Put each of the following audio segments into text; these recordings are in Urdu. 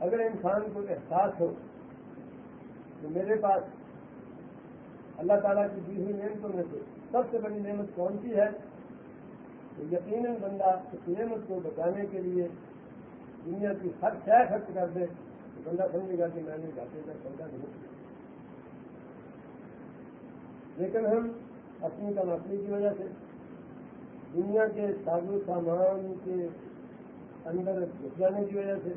اگر انسان کو احساس ہو کہ میرے پاس اللہ تعالیٰ کی دی ہوئی نعمتوں میں سے سب سے بڑی نعمت کون سی ہے؟ تو یقیناً بندہ اس نعمت کو بچانے کے لیے دنیا کی ہر شہ خرچ کر دے تو بندہ سمجھے گا کہ میں نے گھاٹے کا سودا نہیں کیا۔ لیکن ہم اپنی کماپنی کی وجہ سے دنیا کے ساز و سامان کے اندر گھس جانے کی وجہ سے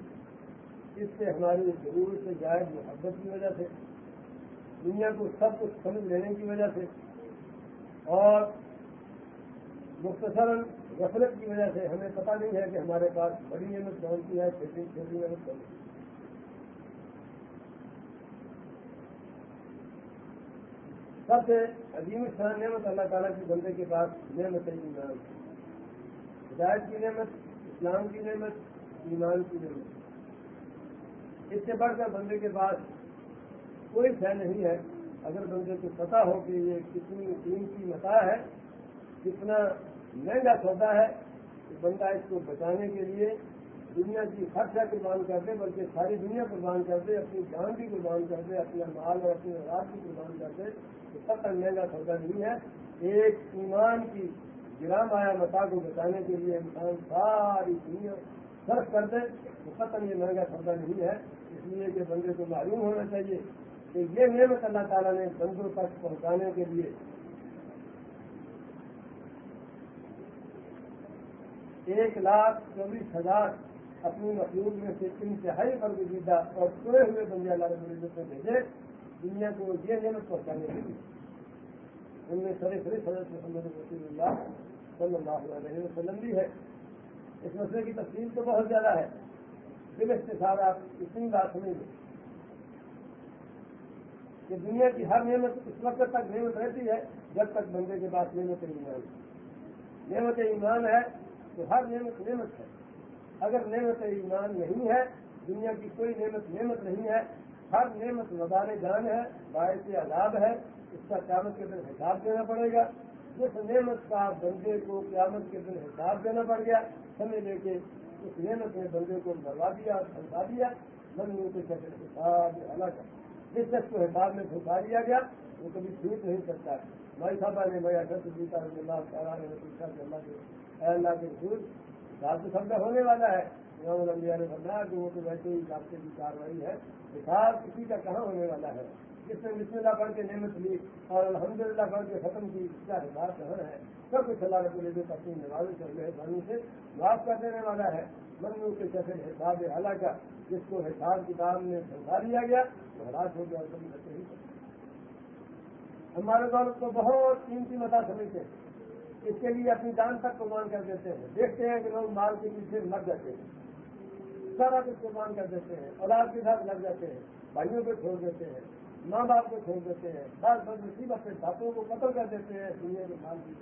اس سے ہماری ضرورت سے جائز محبت کی وجہ سے، دنیا کو سب کچھ سمجھ لینے کی وجہ سے، اور مختصر غفلت کی وجہ سے ہمیں پتہ نہیں ہے کہ ہمارے پاس بڑی نعمت کون سی ہے، چھوٹی چھوٹی نعمت کون سی سب سے عظیم شان نعمت اللہ تعالیٰ کی بندے کے پاس نعمت ایمان۔ ہدایت کی نعمت، اسلام کی نعمت، ایمان کی نعمت۔ اس سے بڑھ کر بندے کے پاس کوئی شہ نہیں ہے۔ اگر بندے کو پتا ہو کہ یہ کتنی قیمتی متا ہے، کتنا مہنگا سودا ہے کہ بندہ اس کو بچانے کے لیے دنیا کی ہر قربان کر دے، بلکہ ساری دنیا قربان کر دے، اپنی جان بھی قربان کر دے، اپنا مال اور اپنی رات بھی قربان کر دے، تو سب تک مہنگا سودا نہیں ہے۔ ایک ایمان کی گرام آیا متا کو بچانے کے لیے انسان ساری دنیا صرف کر دے، تو ختم یہ مہنگا سودا نہیں ہے۔ اس لیے کہ بندے کو معلوم ہونا چاہیے کہ یہ نعمت اللہ تعالیٰ نے بندوں تک پہنچانے کے لیے ایک لاکھ چوبیس ہزار اپنی مخلوق میں سے انتہائی پر گزیدہ اور پورے ہوئے بندے اللہ رب العزت نے بھیجے دنیا کو یہ نعمت پہنچانے کے لیے۔ ان میں سرے سرے سدر محمد رسول اللہ صلی اللہ علیہ وسلم بھی ہے۔ اس مسئلے کی تفصیل تو بہت زیادہ ہے۔ دل اختصار آپ اتنی بات سمجھ لیں کہ دنیا کی ہر نعمت اس وقت تک نعمت رہتی ہے جب تک بندے کے پاس نعمت ایمان نعمت ایمان ہے تو ہر نعمت نعمت ہے۔ اگر نعمت ایمان نہیں ہے، دنیا کی کوئی نعمت نعمت نہیں ہے، ہر نعمت وبان جان ہے، باعث عذاب ہے، اس کا قیامت کے دن حساب دینا پڑے گا۔ جس نعمت کا بندے کو قیامت کے دن حساب دینا پڑ گیا، سمجھ لے کے اس نعمت نے بندے کو مروا دیا پھنسا دیا بندوں کے چکر حساب الگ جس شخص کو حساب میں پھنسا دیا گیا، وہ کبھی چھوٹ نہیں سکتا۔ ہے مائی صاحبہ نے میں ایسا جیتا اللہ تعالیٰ نے پوچھا کہ اللہ کے اے اللہ کے رسول حساب تو سب ہونے والا ہے۔ امام الانبیاء نے بتایا کہ وہ تو ویسے ہی ضابطے کی کاروائی ہے۔ حساب کسی کا کہاں ہونے والا ہے؟ جس نے بسم اللہ پڑھ کے نعمت لی اور الحمد للہ پڑھ کے ختم کی، اس کا حساب کہاں ہے؟ سب کچھ اللہ رب العزت اپنی نوازوں سے مہربانی سے معاف کر دینے والا ہے۔ منو کے جیسے حساب اعلیٰ کا جس کو حساب کتاب میں سمجھا دیا گیا تو ہلاک ہو گیا اور کبھی بچے ہی ہمارے دور کو بہت قیمتی متا سمجھتے ہیں۔ اس کے لیے اپنی جان تک قربان کر دیتے ہیں۔ دیکھتے ہیں کہ لوگ مال کے پیچھے مر جاتے ہیں۔ سارا کچھ قربان کر دیتے ہیں۔ اولاد کے ساتھ لگ جاتے ہیں۔ بھائیوں کو چھوڑ دیتے ہیں۔ ماں باپ کو چھوڑ دیتے ہیں۔ بس بس مصیبت سے باتوں کو قتل کر دیتے ہیں۔ دنیا کے مال کی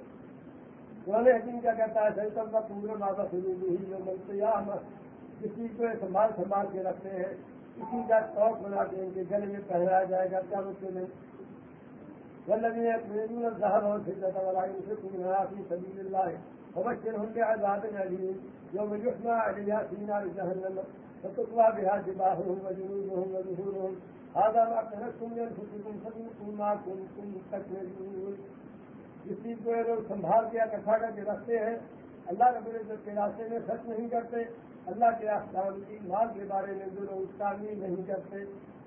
پرانے حکیم کیا کہتا ہے سیلسل کا پورے ماں باپ ہی جو بولتے یا کسی کو سنبھال سنبھال کے رکھتے ہیں کسی کا شوق بنا کے ان کے گلے میں پہنایا جائے گا، کیا مجھ سے نہیں ولدی صاحب اور فضرت والا سے کی سبیل اللہ مبشر ہوں گے آزاد علی جو مجھنا علیہ سینا جہنم فتقوا بها جباههم وجنوبهم وظهورهم۔ هذا ما كنتم لانفسكم فذوقوا ما كنتم تكذبون کسی کو لوگ سنبھال کے اکٹھا کر کے رکھتے ہیں۔ اللہ رب العزت کے راستے میں خرچ نہیں کرتے۔ اللہ کے احکام کی مال کے بارے میں جو لوگ تعمیر نہیں کرتے۔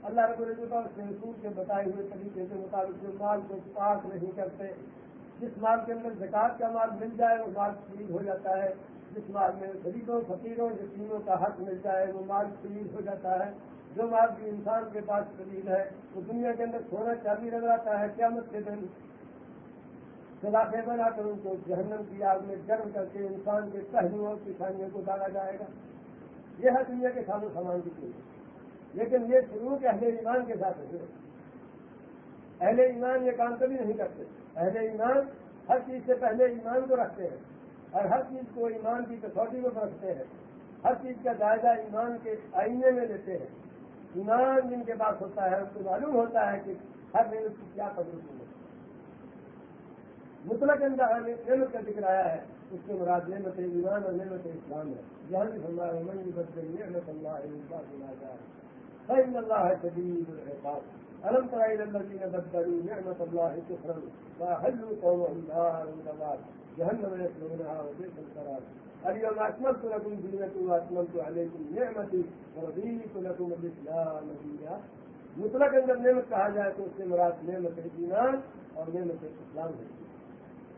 اللہ رب العزت اور رسول کے بتائے ہوئے طریقے کے مطابق جو مال کو پاک نہیں کرتے۔ جس مال کے اندر زکات کا مال مل جائے، وہ مال شہید ہو جاتا ہے۔ جس مال میں غریبوں، فقیروں، یتیموں کا حق مل جائے، وہ مال شہید ہو جاتا ہے۔ جو مال بھی انسان کے پاس قریب ہے، وہ دنیا کے اندر سونا چاندی نظر آتا ہے۔ قیامت کے دن خلافے بنا کر ان کو جہنم کی آگ میں گرم کر کے انسان کے پہلوؤں اور کسانیوں کو ڈالا جائے گا۔ یہ ہے دنیا کے سامنے سامان کی چیز۔ لیکن یہ شروع کے اہل ایمان کے ساتھ ہے اہل ایمان یہ کام کبھی نہیں کرتے۔ اہل ایمان ہر چیز سے پہلے ایمان کو رکھتے ہیں۔ اور ہر چیز کو ایمان کی کسوٹی میں رکھتے ہیں۔ ہر چیز کا جائزہ ایمان کے آئینے میں لیتے ہیں۔ ایمان جن کے پاس ہوتا ہے اس کو معلوم ہوتا ہے کہ ہر محنت کی کیا قدر ہے مطلق نعمت کا ذکر آیا ہے، اس کے مراد نعمت ایمان اور نعمت اسلام ہے۔ جہاں بھی ہمارا من بدل نعمت اللہ فإن الله شديد العقاب۔ ألم تر إلى الذين بدلوا نعمة الله كفرا فأحلوا قومهم دار الغبار جهنم يصلونها وبئس القرار۔ اليوم أكملت لكم دينكم وأتممت عليكم نعمتي ورضيت لكم الإسلام دينا۔ مطلق اندر نعمت کہا جائے تو اس سے مراد نعمت ایمان اور نعمت اسلام ہے۔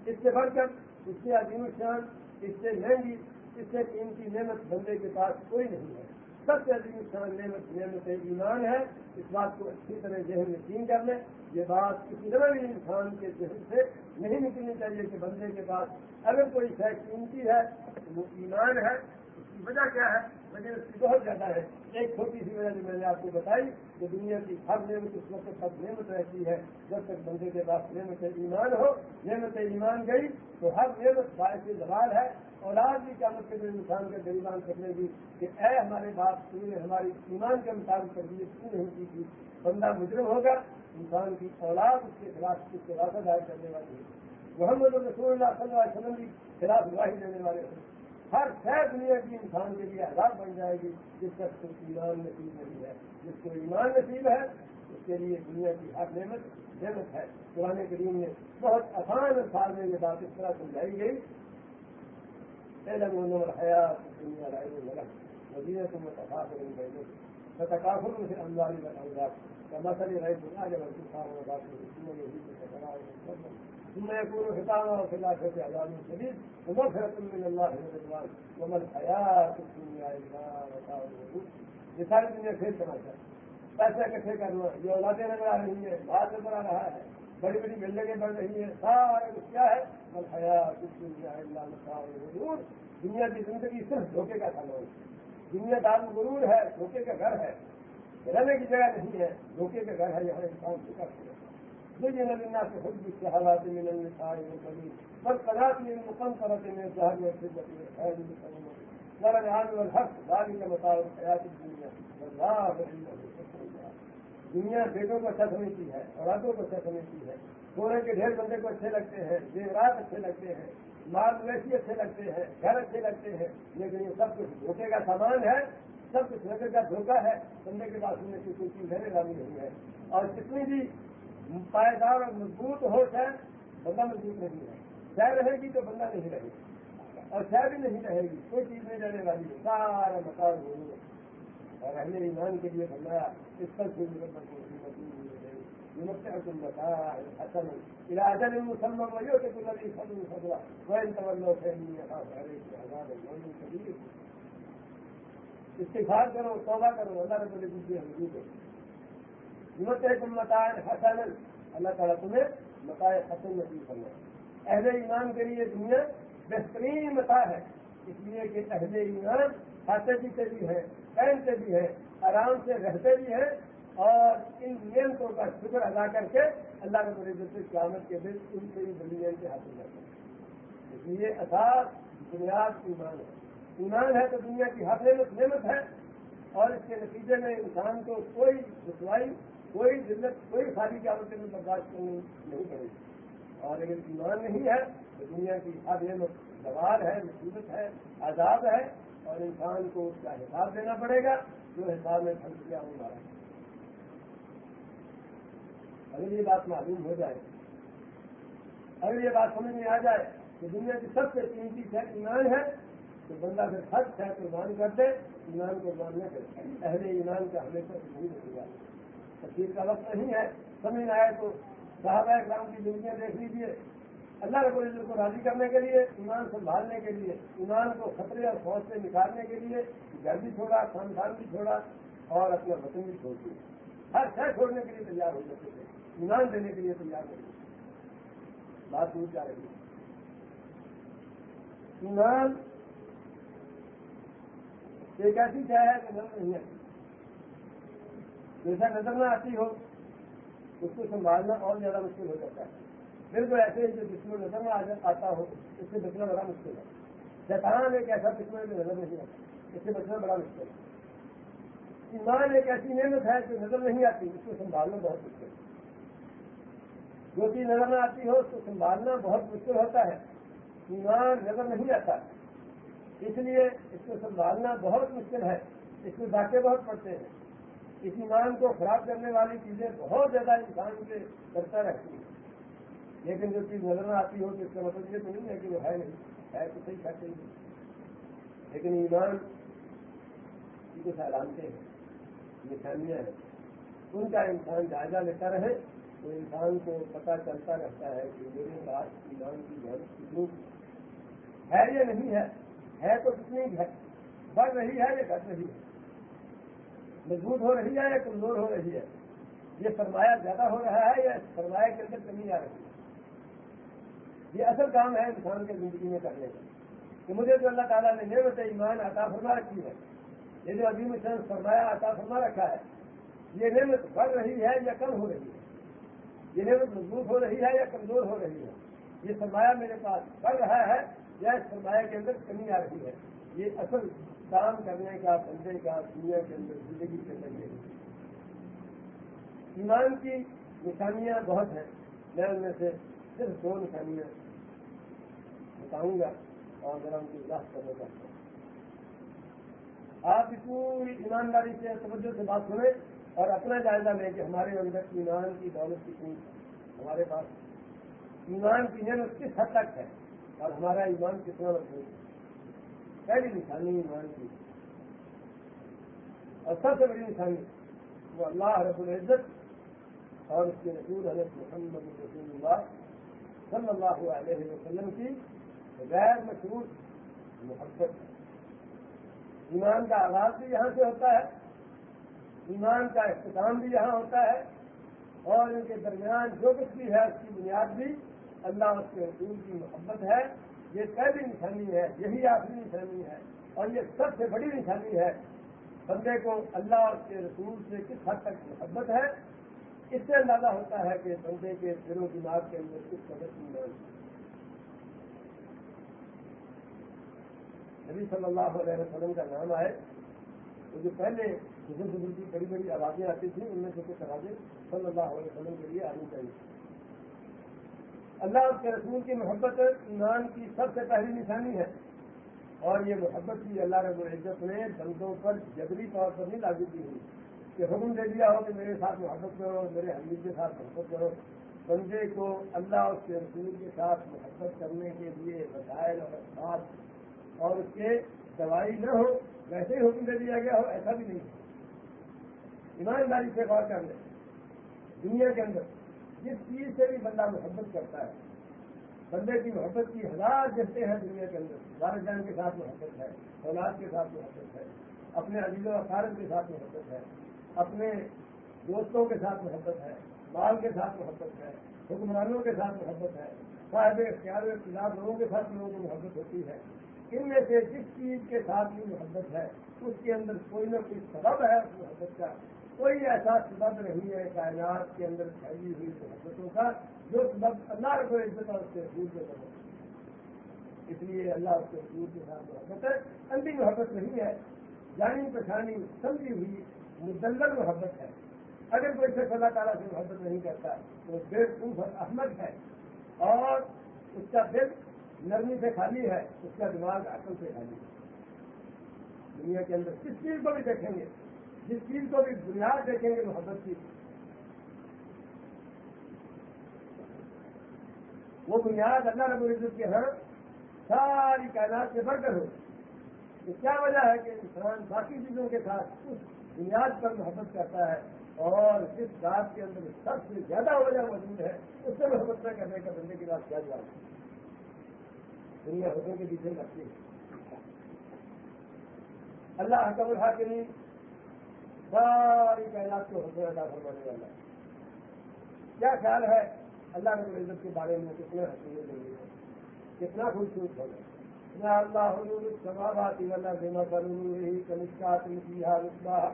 اس سے بڑھ کر، اس سے عظیم شان اس سے مہنگی، اس سے قیمتی نعمت بندے کے پاس کوئی نہیں ہے۔ سب سے عظیم شان نعمت نعمت ایمان ہے۔ اس بات کو اچھی طرح ذہن میں یقین کر لیں۔ یہ بات کسی طرح بھی انسان کے ذہن سے نہیں نکلنی چاہیے کہ بندے کے پاس اگر کوئی شے قیمتی ہے تو وہ ایمان ہے۔ اس کی وجہ کیا ہے؟ وجہ اس کی بہت زیادہ ہے۔ ایک چھوٹی سی وجہ جو میں نے آپ کو بتائی کہ دنیا کی ہر نعمت اس وقت تک نعمت رہتی ہے۔ جب تک بندے کے پاس نعمت ایمان ہو، نعمت ایمان گئی تو ہر نعمت باعث زوال ہے۔ اولاد بھی قیامت کے دن انسان کے غریبان کرنے کی کہ اے ہمارے باپ تم نے ہماری ایمان کے مطابق تربیت کیوں نہیں کی تھی؟ بندہ مجرم ہوگا، انسان کی اولاد اس کے خلاف اس کے واقع دائر کرنے والی ہے محمد رسول اللہ صلی اللہ علیہ وسلم بھی خلاف گواہی دینے والے ہیں ہر شہر دنیا کی انسان کے لیے عذاب بن جائے گی، جس تک کو ایمان نصیب نہیں ہے۔ جس کو ایمان نصیب ہے، اس کے لیے دنیا کی ہر نعمت نعمت ہے۔ قرآن کریم میں بہت آسان سال میں یہ بات اس طرح سمجھائی گئی۔ حیات دنیا رائے علم الحياة الدنيا العلم والملك وزينة وتفاخر بينهم فتكافر في الأموال والأولاد كمثل غيث أعجب الكفار وباطل ثم يزيد فتناول ثم يكون ختاما في الآخرة عذاب شديد. ومغفرة من الله ورضوان. وما الحياة الدنيا إلا متاع الغرور. یہ ساری دنیا پھر سمجھتا ہے پیسے اکٹھے کرنا یہ اولادیں نظر آ رہی ہیں بات نظر آ رہا ہے بڑی بڑی بلڈنگیں بڑھ رہی ہیں سارے کیا ہے بل حیات دنیا دنیا کی زندگی صرف دھوکے کا سامان دنیا دار غرور ہے، دھوکے کا گھر ہے. رہنے کی جگہ نہیں ہے، دھوکے کا گھر ہے، یہاں انسان فکر ہے مجھے نبینا سے خود بھی سے حالات میں نل سارے کبھی بس قدرت میں مکم کرتے میں ظاہر میں خدمت ورن عام الحق داری کا دنیا بیٹوں کو اچھا سمجھتی ہے اولادوں کو اچھا سمجھتی ہے سونے کے ڈھیر بندے کو اچھے لگتے ہیں، زیورات اچھے لگتے ہیں، مال مویشی اچھے لگتے ہیں، گھر اچھے لگتے ہیں، لیکن یہ سب کچھ دھوکے کا سامان ہے، سب کچھ نظر کا دھوکہ ہے، بندے کے پاس میں کوئی چیز رہنے والی نہیں ہے۔ اور جتنی بھی پائیدار اور مضبوط ہو شاید بندہ مضبوط نہیں ہے شہ رہے گی تو بندہ نہیں رہے۔ گی اور شہ بھی نہیں رہے گی، کوئی چیز نہیں رہنے والی ہے۔ سارا مکان ہو اور اہل ایمان کے لیے بنایا اس پر سے يمتعكم متاع الى اجل مسمى ويؤتك الذي فضل فضلا وان تولوا فاني عليكم عذاب يوم كبير استغفار کرو، توبہ کرو، اللہ رب العزت کی حضور ہے۔ یمتعکم متاع اللہ تعالیٰ تمہیں متاع حسن نصیب کرنا اہل ایمان کے لیے دنیا بہترین متا ہے۔ اس لیے کہ اہل ایمان کھاتے پیتے بھی ہیں، پہنتے بھی ہیں، آرام سے رہتے بھی ہیں اور ان نعمتوں کا شکر ادا کر کے اللہ کے سے قیامت کے دن ان سے بڑی نعمتیں حاصل کرتے ہیں۔ اس لیے اثاث بنیاد ایمان ہے۔ ایمان ہے تو دنیا کی ہر نعمت نعمت ہے اور اس کے نتیجے میں انسان کو کوئی رسوائی کوئی ذلت کوئی خالی قیامت میں برداشت کرنی نہیں پڑے گی۔ اور اگر ایمان نہیں ہے تو دنیا کی ہر نعمت سوال ہے، مصیبت ہے آزاد ہے اور انسان کو اس کا حساب دینا پڑے گا، جو حساب میں پھنس گیا ہوں اگر یہ بات معلوم ہو جائے، اگر یہ بات سمجھ میں آ جائے کہ دنیا کی سب سے قیمتی شہر ایمان ہے، تو بندہ پھر ہر شہر قربان کر دے، ایمان قربان نہ کرے۔ اہل ایمان کا ہمیشہ نہیں رکھے گا تفصیل کا وقت نہیں ہے، سمجھ میں آئے تو صحابہ اکرام کی زندگیاں دیکھ لیجیے اللہ رب العزت کو راضی کرنے کے لیے، ایمان سنبھالنے کے لیے، ایمان کو خطرے اور فوج سے نکالنے کے لیے گھر بھی چھوڑا، خاندان بھی چھوڑا اور اپنا وطن بھی چھوڑ دیا۔ ہر شہر چھوڑنے کے لیے تیار ہو جاتے تھے۔ ایمان دینے کے لیے تیار ہو بات دور جا رہی ہے۔ ایمان ایک ایسی چاہ ہے کہ نظر نہیں آتی جیسا نظر نہ آتی ہو، اس کو سنبھالنا اور زیادہ مشکل ہو جاتا ہے۔ بالکل ایسے جو جس میں نظر میں آتا ہو، اس سے بچنا بڑا مشکل ہے۔ شیطان ایک ایسا جس میں نظر نہیں آتا، اس سے بچنا بڑا مشکل ہے۔ ایمان ایک ایسی نعمت ہے جو نظر نہیں آتی، اس کو سنبھالنا بہت مشکل ہے۔ جو چیز نظر نہ آتی ہو، اس کو سنبھالنا بہت مشکل ہوتا ہے۔ ایمان نظر نہیں آتا، اس لیے اس کو سنبھالنا بہت مشکل ہے۔ اس میں باتیں بہت پڑتے ہیں۔ اس ایمان کو خراب کرنے والی چیزیں بہت زیادہ انسان کے کرتا رہتی ہیں۔ لیکن جو چیز نظر نہ آتی ہو تو اس کا مطلب یہ تو نہیں ہے کہ وہ ہے نہیں، ہے تو صحیح کھاتے ہی لیکن ایمان کی کچھ علامتیں ہیں نشانیاں ہیں۔ ان کا انسان جائزہ لیتا رہے تو انسان کو پتہ چلتا رہتا ہے کہ میرے پاس ایمان کی ضرورت کتنی ہے یا نہیں ہے۔ ہے تو کتنی ہے، بڑھ رہی ہے یا گھٹ رہی ہے۔ مضبوط ہو رہی ہے یا کمزور ہو رہی ہے؟ یہ سرمایہ زیادہ ہو رہا ہے یا سرمایہ کے اندر کمی آ رہی ہے؟ یہ اصل کام ہے انسان کے زندگی میں کرنے کا۔ کہ مجھے جو اللہ تعالیٰ نے نعمت ایمان عطا فرما رکھی ہے، یہ جو عظیم شن سرمایہ عطا فرما رکھا ہے، یہ نعمت بڑھ رہی ہے یا کم ہو رہی ہے؟ یہ نعمت مضبوط ہو رہی ہے یا کمزور ہو رہی ہے؟ یہ سرمایہ میرے پاس بڑھ رہا ہے یا اس سرمایہ کے اندر کمی آ رہی ہے؟ یہ اصل کام کرنے کا، بندے کا، دنیا کے اندر زندگی کے اندر ایمان کی نشانیاں بہت ہیں۔ میں ان میں سے صرف دو نشانیاں بتاؤں گا اور ذرا ان کی اجلاس کرنا چاہتا ہوں۔ آپ پوری ایمانداری سے، توجہ سے بات سنیں اور اپنا جائزہ لیں کہ ہمارے اندر ایمان کی دولت کتنی ہمارے پاس ایمان کی نعمت کس حد تک ہے اور ہمارا ایمان کتنا مضبوط ہے؟ پہلی نشانی ایمان کی اور سب سے بڑی نشانی وہ اللہ رب العزت اور اس کے رسول حضرت محمد رسول اللہ صلی اللہ علیہ وسلم کی غیر مشروط محبت. ایمان کا آغاز بھی یہاں سے ہوتا ہے، ایمان کا اختتام بھی یہاں ہوتا ہے، اور ان کے درمیان جو کچھ بھی ہے، اس کی بنیاد بھی اللہ اس کے رسول کی محبت ہے۔ یہ پہلی نشانی ہے، یہی آخری نشانی ہے اور یہ سب سے بڑی نشانی ہے۔ بندے کو اللہ کے رسول سے کس حد تک محبت ہے؟ اس سے اندازہ ہوتا ہے کہ بندے کے دل و دماغ کے اندر کس قدر ایمان ہے۔ نبی صلی اللہ علیہ وسلم کا نام آئے تو جو پہلے بزرگ بزرگ کی بڑی بڑی آوازیں آتی تھیں، ان میں سے کچھ آوازیں صلی اللہ علیہ وسلم کے لیے آنی چاہیے۔ اللہ اس کے رسول کی محبت ایمان کی سب سے پہلی نشانی ہے۔ اور یہ محبت بھی اللہ رب العزت نے بندوں پر جبری طور پر نہیں لاگو کی ہوئی۔ کہ حکم دے دیا ہو کہ میرے ساتھ محبت کرو، میرے حمید کے ساتھ محبت کرو۔ بندے کو اللہ اس کے رسول کے ساتھ محبت کرنے کے لیے وسائل اور اثرات اور اس کے دوائی نہ ہو، ویسے ہی حکم دے دیا گیا ہو، ایسا بھی نہیں۔ ایمانداری سے غور کر لیں۔ دنیا کے اندر جس چیز سے بھی بندہ محبت کرتا ہے، بندے کی محبت کی ہزار جستے ہیں دنیا کے اندر۔ والدین کے ساتھ محبت ہے، اولاد کے ساتھ محبت ہے، اپنے عزیز و اخارت کے ساتھ محبت ہے، اپنے دوستوں کے ساتھ محبت ہے، مال کے ساتھ محبت ہے، حکمرانوں کے ساتھ محبت ہے، صاحب اختیار خلاف لوگوں کے ساتھ لوگوں کو محبت ہوتی ہے۔ ان میں سے جس چیز کے ساتھ بھی محبت ہے، اس کے اندر کوئی نہ کوئی سبب ہے اس محبت کا۔ کوئی ایسا سبب نہیں ہے کائنات کے اندر پھیلی ہوئی محبتوں کا جو سبب اللہ کو عزت اور اس کے حضور کے سبب اس لیے اللہ اس کے حضور کے ساتھ محبت ہے۔ اندھی محبت نہیں ہے، جانی پچھانی، سمجھی ہوئی، مدلل محبت ہے۔ اگر کوئی شخص اللہ تعالیٰ سے محبت نہیں کرتا، تو بے خوب احمد ہے۔ اور اس کا دل نرمی سے خالی ہے، اس کا دماغ عقل سے خالی ہے۔ دنیا کے اندر کس چیز کو بھی دیکھیں گے؟ جس چیز کو بھی بنیاد دیکھیں گے محبت کی۔ وہ بنیاد اللہ رب العزت کے ہر ساری کائنات سے بڑھ کر ہو۔ یہ کیا وجہ ہے کہ انسان باقی چیزوں کے ساتھ اس بنیاد پر محبت کرتا ہے اور جس بات کے اندر سب سے زیادہ وجہ موجود ہے، اس سے محبت نہ کرنے کا بندے کی بات کیا جواب ہے؟ دنیا حکم کے پیچھے لگتی ہے۔ اللہ حکم الحاکمی ساری کائنات کو حکم ادا فرمانے والا کیا خیال ہے اللہ رب العزت کے بارے میں کتنے حقیقت دیں گے کتنا خوبصورت ہوگا اللہ سماوات والا دینا کروں یہی کنشکات المصباح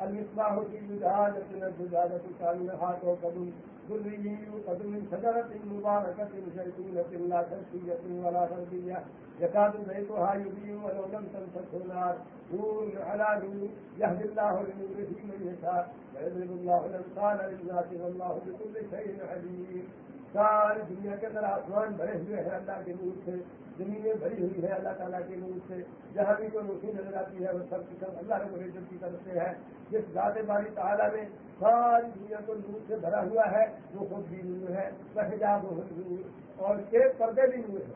المصباح کی جداد جدادت کالنہات و قبول ذري من شجرة مباركة زيتونة لا شرقية ولا غربية يكاد زيتها يضيء ولو لم تمسسه نار نور على نور يهدي الله لنوره من يشاء ويضرب الله الأمثال للناس والله بكل شيء عليم ساری دنیا کے اندر آسمان بھرے ہوئے ہیں اللہ کے نور سے زمینیں بھری ہوئی ہے، اللہ تعالیٰ کے نور سے جہاں بھی کوئی روشنی نظر آتی ہے، وہ سب کی سب اللہ رب العزت کی طرف سے ہے۔ جس ذات باری تعالیٰ میں ساری دنیا کو نور سے بھرا ہوا ہے، وہ خود بھی نور ہے، وہ حجاب نور اور اس کے پردے بھی نور ہے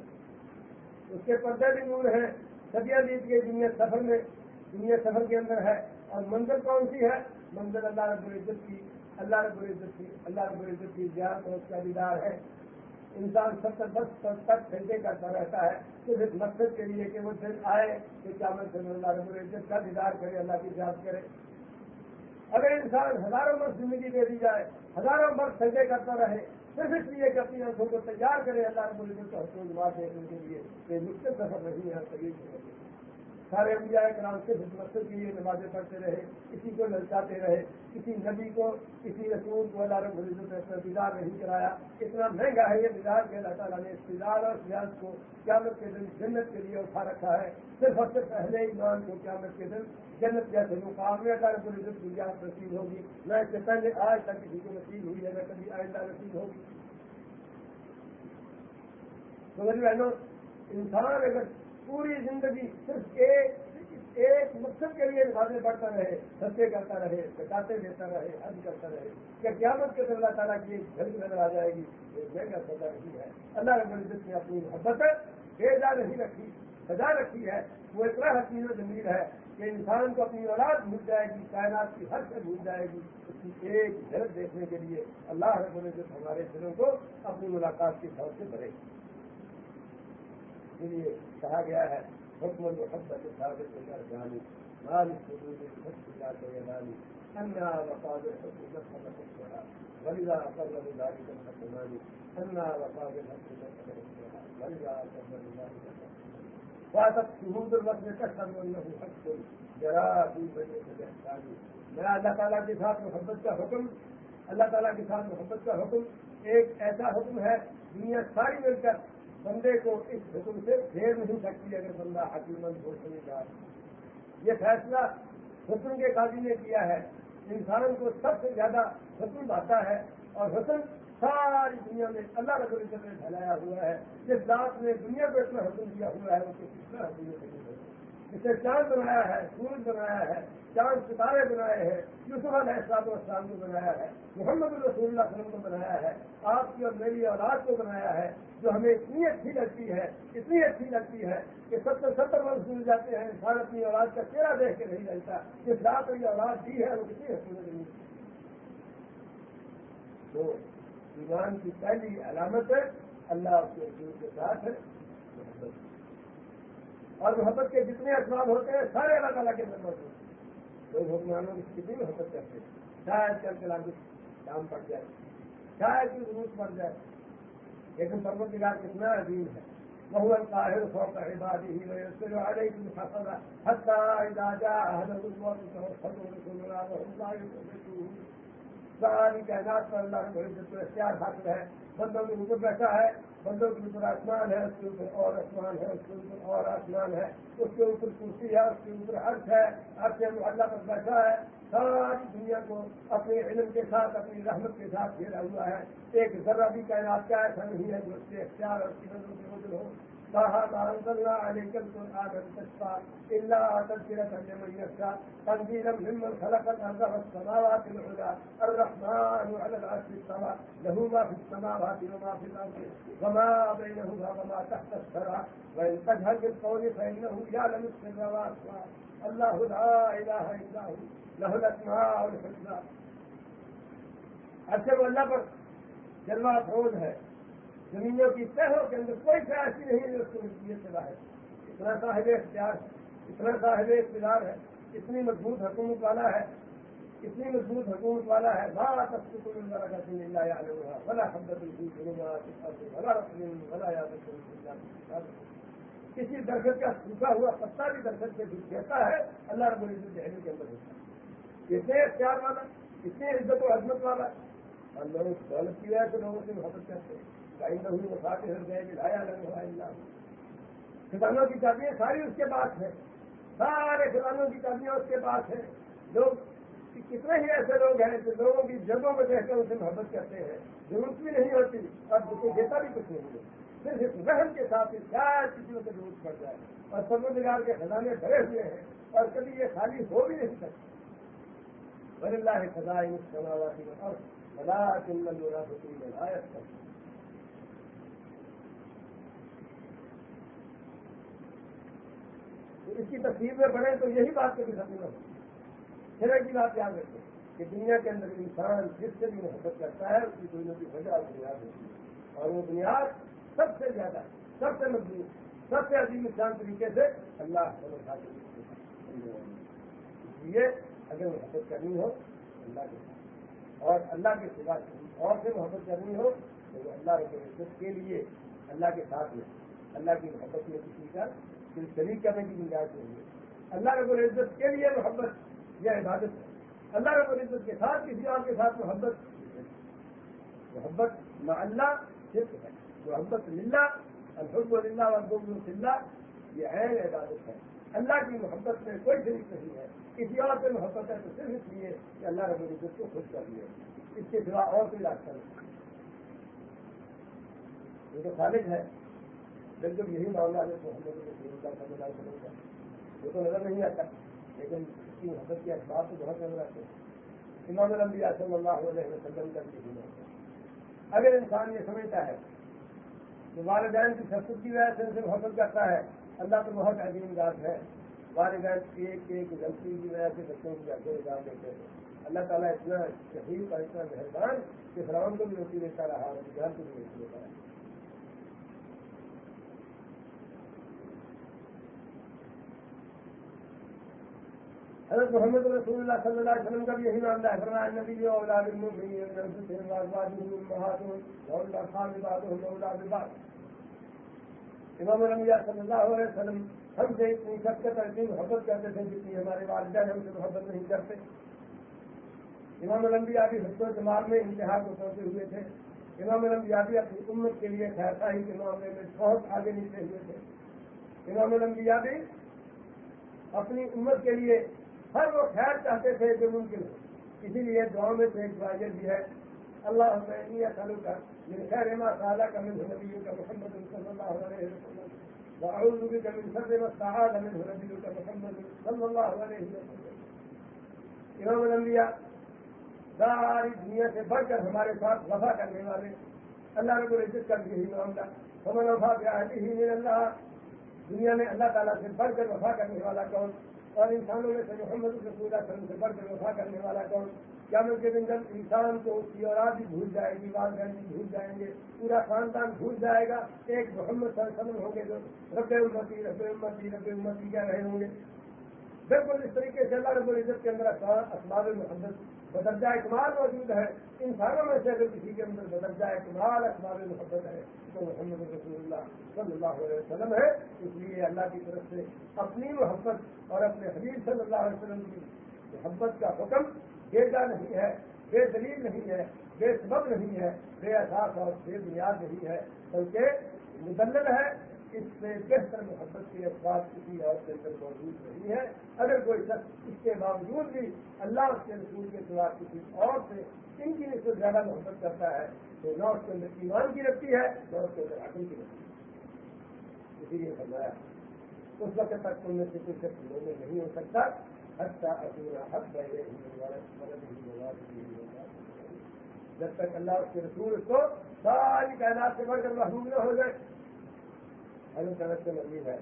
اس کے پردے بھی نور ہیں۔ سدیاں بیت گئی دنیا سفر میں، دنیا سفر کے اندر ہے۔ اور منزل کون سی ہے؟ منزل اللہ رب العزت کی، اللہ رب العزت کی، اللہ رب العزت کی زیادہ اور اس کا دیدار ہے۔ انسان ستر دس تک سجدے کرتا رہتا ہے صرف اس مقصد کے لیے کہ وہ دن آئے کہ کیا میں اللہ رب العزت کا دیدار کرے، اللہ کی یاد کرے۔ اگر انسان ہزاروں برس زندگی دے دی جائے، ہزاروں برس سجدے کرتا رہے، صرف اس لیے کہ اپنی آنکھوں کو تیار کرے، اللہ رب العزت کا حصول دیکھنے کے لیے۔ یہ مشکل سفر نہیں ہے طریقے سارے انبیاء کرام صرف اس مقصد کے لیے نمازیں پڑھتے رہے، کسی کو للچاتے رہے، کسی نبی کو، کسی رسول کو اللہ رب العزت نے دیدار نہیں کرایا۔ اتنا مہنگا ہے یہ دیدار کہ اللہ تعالیٰ نے اس دیدار اور سیاض کو قیامت کے دن جنت کے لیے اٹھا رکھا ہے۔ صرف اور صرف پہلے ایمان کو قیامت کے دن جنت جیسے مقام میں اللہ رب العزت کی یاد نصیب ہوگی۔ نہ اس سے پہلے آج تک کسی کو نصیب ہوئی ہے، نہ کبھی آئندہ نصیب ہوگی۔ تو بہنوں، انسان اگر پوری زندگی صرف ایک ایک مقصد کے لیے نمازیں پڑھتا رہے سستے کرتا رہے بچاتے دیتا رہے، حج کرتا رہے۔ کہ قیامت کے اللہ تعالیٰ کی ایک جھلک نظر آ جائے گی؟ یہ جگہ سزا نہیں ہے۔ اللہ رب العزت نے اپنی محبت بےجا نہیں رکھی سجا رکھی ہے۔ وہ اتنا حقیق و جمیل ہے کہ انسان کو اپنی اولاد مل جائے گی، کائنات کی حد سے بھول جائے گی۔ اس کی ایک جھلک دیکھنے کے لیے اللہ رب العزت ہمارے دلوں کو اپنی ملاقات کی طرف سے بھرے۔ گی لیے کہا گیا ہے، حکم المحبت ثابت کر جانی مال حدود لا ولذا بذلك ولذا بذلك فاتت شهود الوقت تشهد حق في میں اللہ تعالیٰ کے ساتھ محبت کا حکم، اللہ تعالیٰ کے ساتھ محبت کا حکم، ایک ایسا حکم ہے، دنیا ساری مل کر بندے کو اس حکم سے پھیر نہیں سکتی اگر بندہ حکیمت ہو سکے گا یہ فیصلہ حسن کے قاضی نے کیا ہے۔ انسان کو سب سے زیادہ حسن آتا ہے اور حسن ساری دنیا میں اللہ رب العزت نے پھیلایا ہوا ہے۔ جس ذات نے دنیا کو اتنا حسن دیا ہوا ہے اس کو کتنا حسن نہیں اسے چاند بنایا ہے، سورج بنایا ہے، چاند ستارے بنائے ہیں، یوسف علیہ السلام السلام کو بنایا ہے، محمد الرسول اللہ وسلم کو بنایا ہے، آپ کی اور میری اولاد کو بنایا ہے، جو ہمیں اتنی اچھی لگتی ہے، اتنی اچھی لگتی ہے کہ ستر ستر برس مل جاتے ہیں، انسان اپنی اولاد کا چہرہ دیکھ کے نہیں لگتا جس رات یہ اولاد دی ہے وہ کتنی اچھی لگ رہی تو ایمان کی پہلی علامت ہے، اللہ کے رسول کے ساتھ ہے اور محبت کے جتنے اسباب ہوتے ہیں، سارے اللہ تعالیٰ کے اندر موجود ہیں۔ لوگ حکمرانوں کی کتنی محبت کرتے ہیں۔ شاید کل کلا کام پڑ جائے۔ شاید کی ضرورت پڑ جائے۔ لیکن پرمت نگار کتنا عظیم ہے۔ وہ القاہر فوق عبادی ہی ویسر علیکم حسنا حتی جاء احد الموت توفر رسول اللہ وهم لا يتبعون ساری کائنات پر اللہ رب العزت کو اختیار حاصل ہے۔ بندوں کے اوپر بیٹھا ہے۔ بندوں کے اوپر آسمان ہے، اس کے اوپر اور آسمان ہے، اس کے اوپر اور آسمان ہے، اس کے اوپر کرسی ہے، اس کے اوپر عرض ہے ارتھ اللہ پر بیٹھا ہے، ساری دنیا کو اپنے علم کے ساتھ، اپنی رحمت کے ساتھ گھیرا ہوا ہے۔ ایک ذرا بھی کائنات کا ایسا نہیں ہے جو اس کے اختیار اور اس کی نظروں ہو۔ ما عليك لمن يخشى تنزيلا ممن خلق والسماوات العلى. الرحمن على العرش استوى. له ما في السماوات وما في وما بينهما وما تحت الثرى. تجهل بالقول يعلم السر الله لا هو. له اللہ پر جلوہ افروز ہے. زمینوں کی تہوں کے اندر کوئی شہ ایسی نہیں ہے جو اس کو ملکیت سے باہر اتنا صاحب اختیار ہے، اتنا صاحب اقتدار ہے، اتنی مضبوط حکومت والا ہے، اتنی مضبوط حکومت والا ہے۔ بڑا تفصیل بلا حبت بلا یاد کسی درخت کا سوکھا ہوا پتا بھی درخت سے کہتا ہے، اللہ رب العزت دہلی کے اندر ہوتا ہے۔ اتنے اختیار والا اتنی عزت و عظمت والا۔ اور لوگ دولت کی وجہ سے لوگوں سے محبت کرتے ہیں۔ کسانوں کی چابیاں ساری اس کے پاس ہیں۔ سارے کسانوں کی چابیاں اس کے پاس ہیں۔ لوگ کتنے ہی ایسے لوگ ہیں جو لوگوں کی جگہوں میں دیکھ کر اسے محبت کرتے ہیں۔ ضرورت بھی نہیں ہوتی۔ اور اسے دیتا بھی کچھ نہیں ہے صرف اس محنت کے ساتھ شاید کسی کو ضرورت پڑ جائے۔ اور سب نگار کے خزانے بھرے ہوئے ہیں۔ اور کبھی یہ خالی ہو بھی نہیں سکتے اللہ خزائن سماواتی اور بلا کن آیت کرتے اس کی تصویر میں بڑھے تو یہی بات کبھی ختم نہ ہو پھر ایک بات یاد رکھیں کہ دنیا کے اندر انسان جس سے بھی محبت کرتا ہے، اس کی کوئی نہ کوئی وجہ اور بنیاد ہوتی ہے۔ اور وہ بنیاد سب سے زیادہ، سب سے مضبوط، سب سے عظیم انسان طریقے سے اللہ اس لیے اگر محبت کرنی ہو اللہ کے ساتھ۔ اور اللہ کے سوا اور سے محبت کرنی ہو تو وہ اللہ رب العزت کے لیے اللہ کے ساتھ میں اللہ کی محبت میں کسی کا شریک کرنے کی گنجائش نہیں ہے۔ اللہ رب العزت کے لیے محبت یہ عبادت ہے۔ اللہ رب العزت کے ساتھ کسی اور کے ساتھ محبت محبت اللہ صرف ہے۔ محبت للہ، الحب للہ والبغض اللہ، یہ عین عبادت ہے۔ اللہ کی محبت میں کوئی شریک نہیں ہے۔ کسی اور سے محبت ہے تو صرف اس لیے کہ اللہ رب العزت کو خوش کر لیے اس کے سوا اور کوئی راستہ نہیں۔ یہ تو خالد ہے۔ بالکل یہی معاملہ ہے تو ہم لوگوں کو شروع کا وہ تو نظر نہیں آتا، لیکن اس کی حضرت کے اخبار تو بہت نظر آتے ہیں۔ امام الانبیاء صلی اللہ علیہ وسلم کر کے اگر انسان یہ سمجھتا ہے کہ والدین کی شخص کی وجہ سے ان سے محبت کرتا ہے، اللہ تو بہت عظیم ذات ہے۔ والدین ایک ایک غلطی کی وجہ سے بچوں کی آگے نظام دیتے ہیں اللہ تعالیٰ اتنا شہید اور اتنا مہربان کہ فراؤن کو بھی روٹی دیتا رہا اور گھر کو بھی روٹی دیتا رہا۔ حضرت محمد رسول اللہ صلی اللہ علیہ وسلم کا بھی یہی معاملہ ہے فرمایا، نبی جو اولاد امام الانبیاء صلی اللہ علیہ وسلم ہم سے اتنی شخصیت اتنی محبت کرتے تھے جتنی ہمارے والدین ہم سے محبت نہیں کرتے۔ امام الانبیاء بھی حسن و جمال میں انتہا کو پہنچے ہوئے تھے۔ امام الانبیاء بھی اپنی امت کے لیے خیر کے معاملے میں بہت آگے نکلے ہوئے تھے۔ امام الانبیاء بھی اپنی امت کے لیے ہر وہ خیر چاہتے تھے جو ممکن ہو۔ اسی لیے گاؤں میں تو ایک واجب بھی ہے۔ اللہ حسین سالو کا میرے خیر ما تعالیٰ کا من نبی کا محمد صلی اللہ علیہ وسلم، وأعوذ بك من شر ما استعاذ منه نبيك محمد صلی اللہ علیہ وسلم۔ امام الانبیاء، ساری دنیا سے بڑھ کر ہمارے ساتھ وفا کرنے والے، اللہ رب العزت کا یہی معاملہ ہمیں وفا پہ ہی من اللہ دنیا میں اللہ تعالیٰ سے بڑھ کر وفا کرنے والا کون؟ اور انسانوں میں سے محمد رسول اللہ کرم سے بڑھ کر وفا کرنے والا کون؟ کیا ملک دن جب انسان کو اس کی اولاد بھی بھول جائے گی، والدین بھی بھول جائیں گے، پورا خاندان بھول جائے گا، ایک محمد صلی اللہ علیہ وسلم ہوں گے جو رب امتی رب امتی رب امتی کیا رہے ہوں گے؟ بالکل اس طریقے سے اللہ رب العزت کے اندر اسباب محمد بدرجہ کمال موجود ہے۔ انسانوں میں سے اگر کسی کے اندر بدرجہ کمال اسباب محبت ہے، تو محمد رسول اللہ صلی اللہ علیہ وسلم ہے۔ اس لیے اللہ کی طرف سے اپنی محبت اور اپنے حبیب صلی اللہ علیہ وسلم کی محبت کا حکم بیٹا نہیں ہے، بے دلیل نہیں ہے، بے سبب نہیں ہے، بے احساس اور بے بنیاد نہیں ہے، بلکہ مدلل ہے۔ اس سے بہتر محبت کے اخبار کسی اور کے اندر موجود نہیں ہے۔ اگر کوئی شخص اس کے باوجود بھی اللہ اس کے رسول کے خلاف کسی اور سے ان کی سے زیادہ محبت کرتا ہے، تو نہ اس کے اندر ایمان کی رکھتی ہے، نہ اس کے اندر عقل کی رکھتی ہے۔ اسی لیے فرمایا، اس وقت تک ان میں سے کوئی شخص لوگ نہیں ہو سکتا۔ حتہ اپنا حق بہرے جب تک اللہ اس کے رسول اس کو ساری کائنات سے بڑھ کر محبوب نہ ہو جائے حضرت طرف سے مزید ہے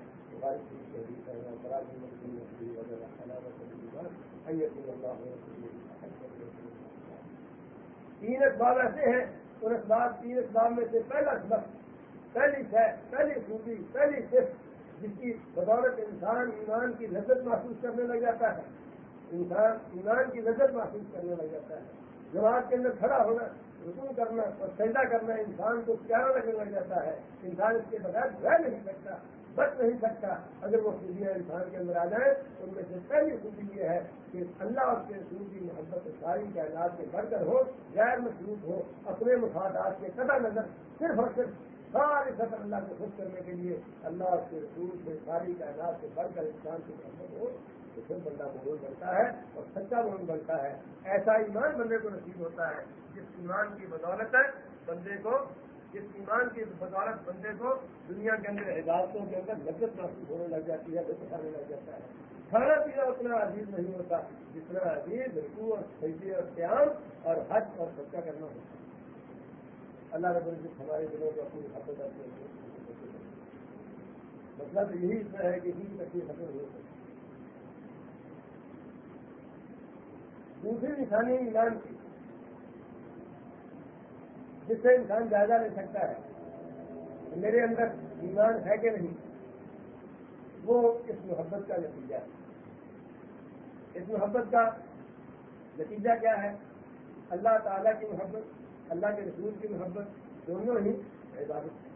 تین اخبار ایسے ہیں، ان اخبار تین اخبار میں سے پہلا سبق پہلی شہ پہلی خوبی، پہلی صرف، جس کی بدولت انسان ایمان کی لذت محسوس کرنے لگ جاتا ہے۔ انسان ایمان کی لذت محسوس کرنے لگ جاتا ہے۔ جماعت کے اندر کھڑا ہونا رسو کرنا اور سجدہ کرنا انسان کو پیارا لگنے لگ جاتا ہے۔ انسان اس کے بغیر رہ نہیں سکتا، بچ نہیں سکتا۔ اگر وہ خوبیاں انسان کے اندر آ جائیں، تو ان میں سے پہلی خوبی یہ ہے کہ اللہ اور کے رسول کی محبت ساری کائنات کے بڑھ کر ہو، غیر مصروف ہو، اپنے مفادات کے قطع نظر صرف اور صرف سارے سطر اللہ کو خوش کرنے کے لیے اللہ اور کے رسول سے ساری کائنات سے بڑھ کر انسان کی محبت ہو۔ تو پھر بندہ مومن بنتا ہے اور سچا مومن بنتا ہے۔ ایسا ایمان بندے کو نصیب ہوتا ہے جس ایمان کی بدولت ہے، بندے کو، جس ایمان کی بدولت بندے کو دنیا کے اندر عبادتوں کے اندر لذت محسوس ہونے لگ جاتی ہے لطف آنے لگ جاتا ہے۔ کھانا پینا اتنا عزیز نہیں ہوتا جتنا عزیز رکو اور سیدی اور قیام اور حج اور سچا کرنا ہوتا ہے۔ اللہ رب العزت ہمارے دلوں کو اپنی محبت مطلب یہی اس ہے کہ ہی تکلیف ختم ہو سکتی دوسری نشانی ایمان کی، جس سے انسان جائزہ لے سکتا ہے میرے اندر ایمان ہے کہ نہیں، وہ اس محبت کا نتیجہ ہے۔ اس محبت کا نتیجہ کیا ہے؟ اللہ تعالیٰ کی محبت، اللہ کے رسول کی محبت، دونوں ہی عبادت ہے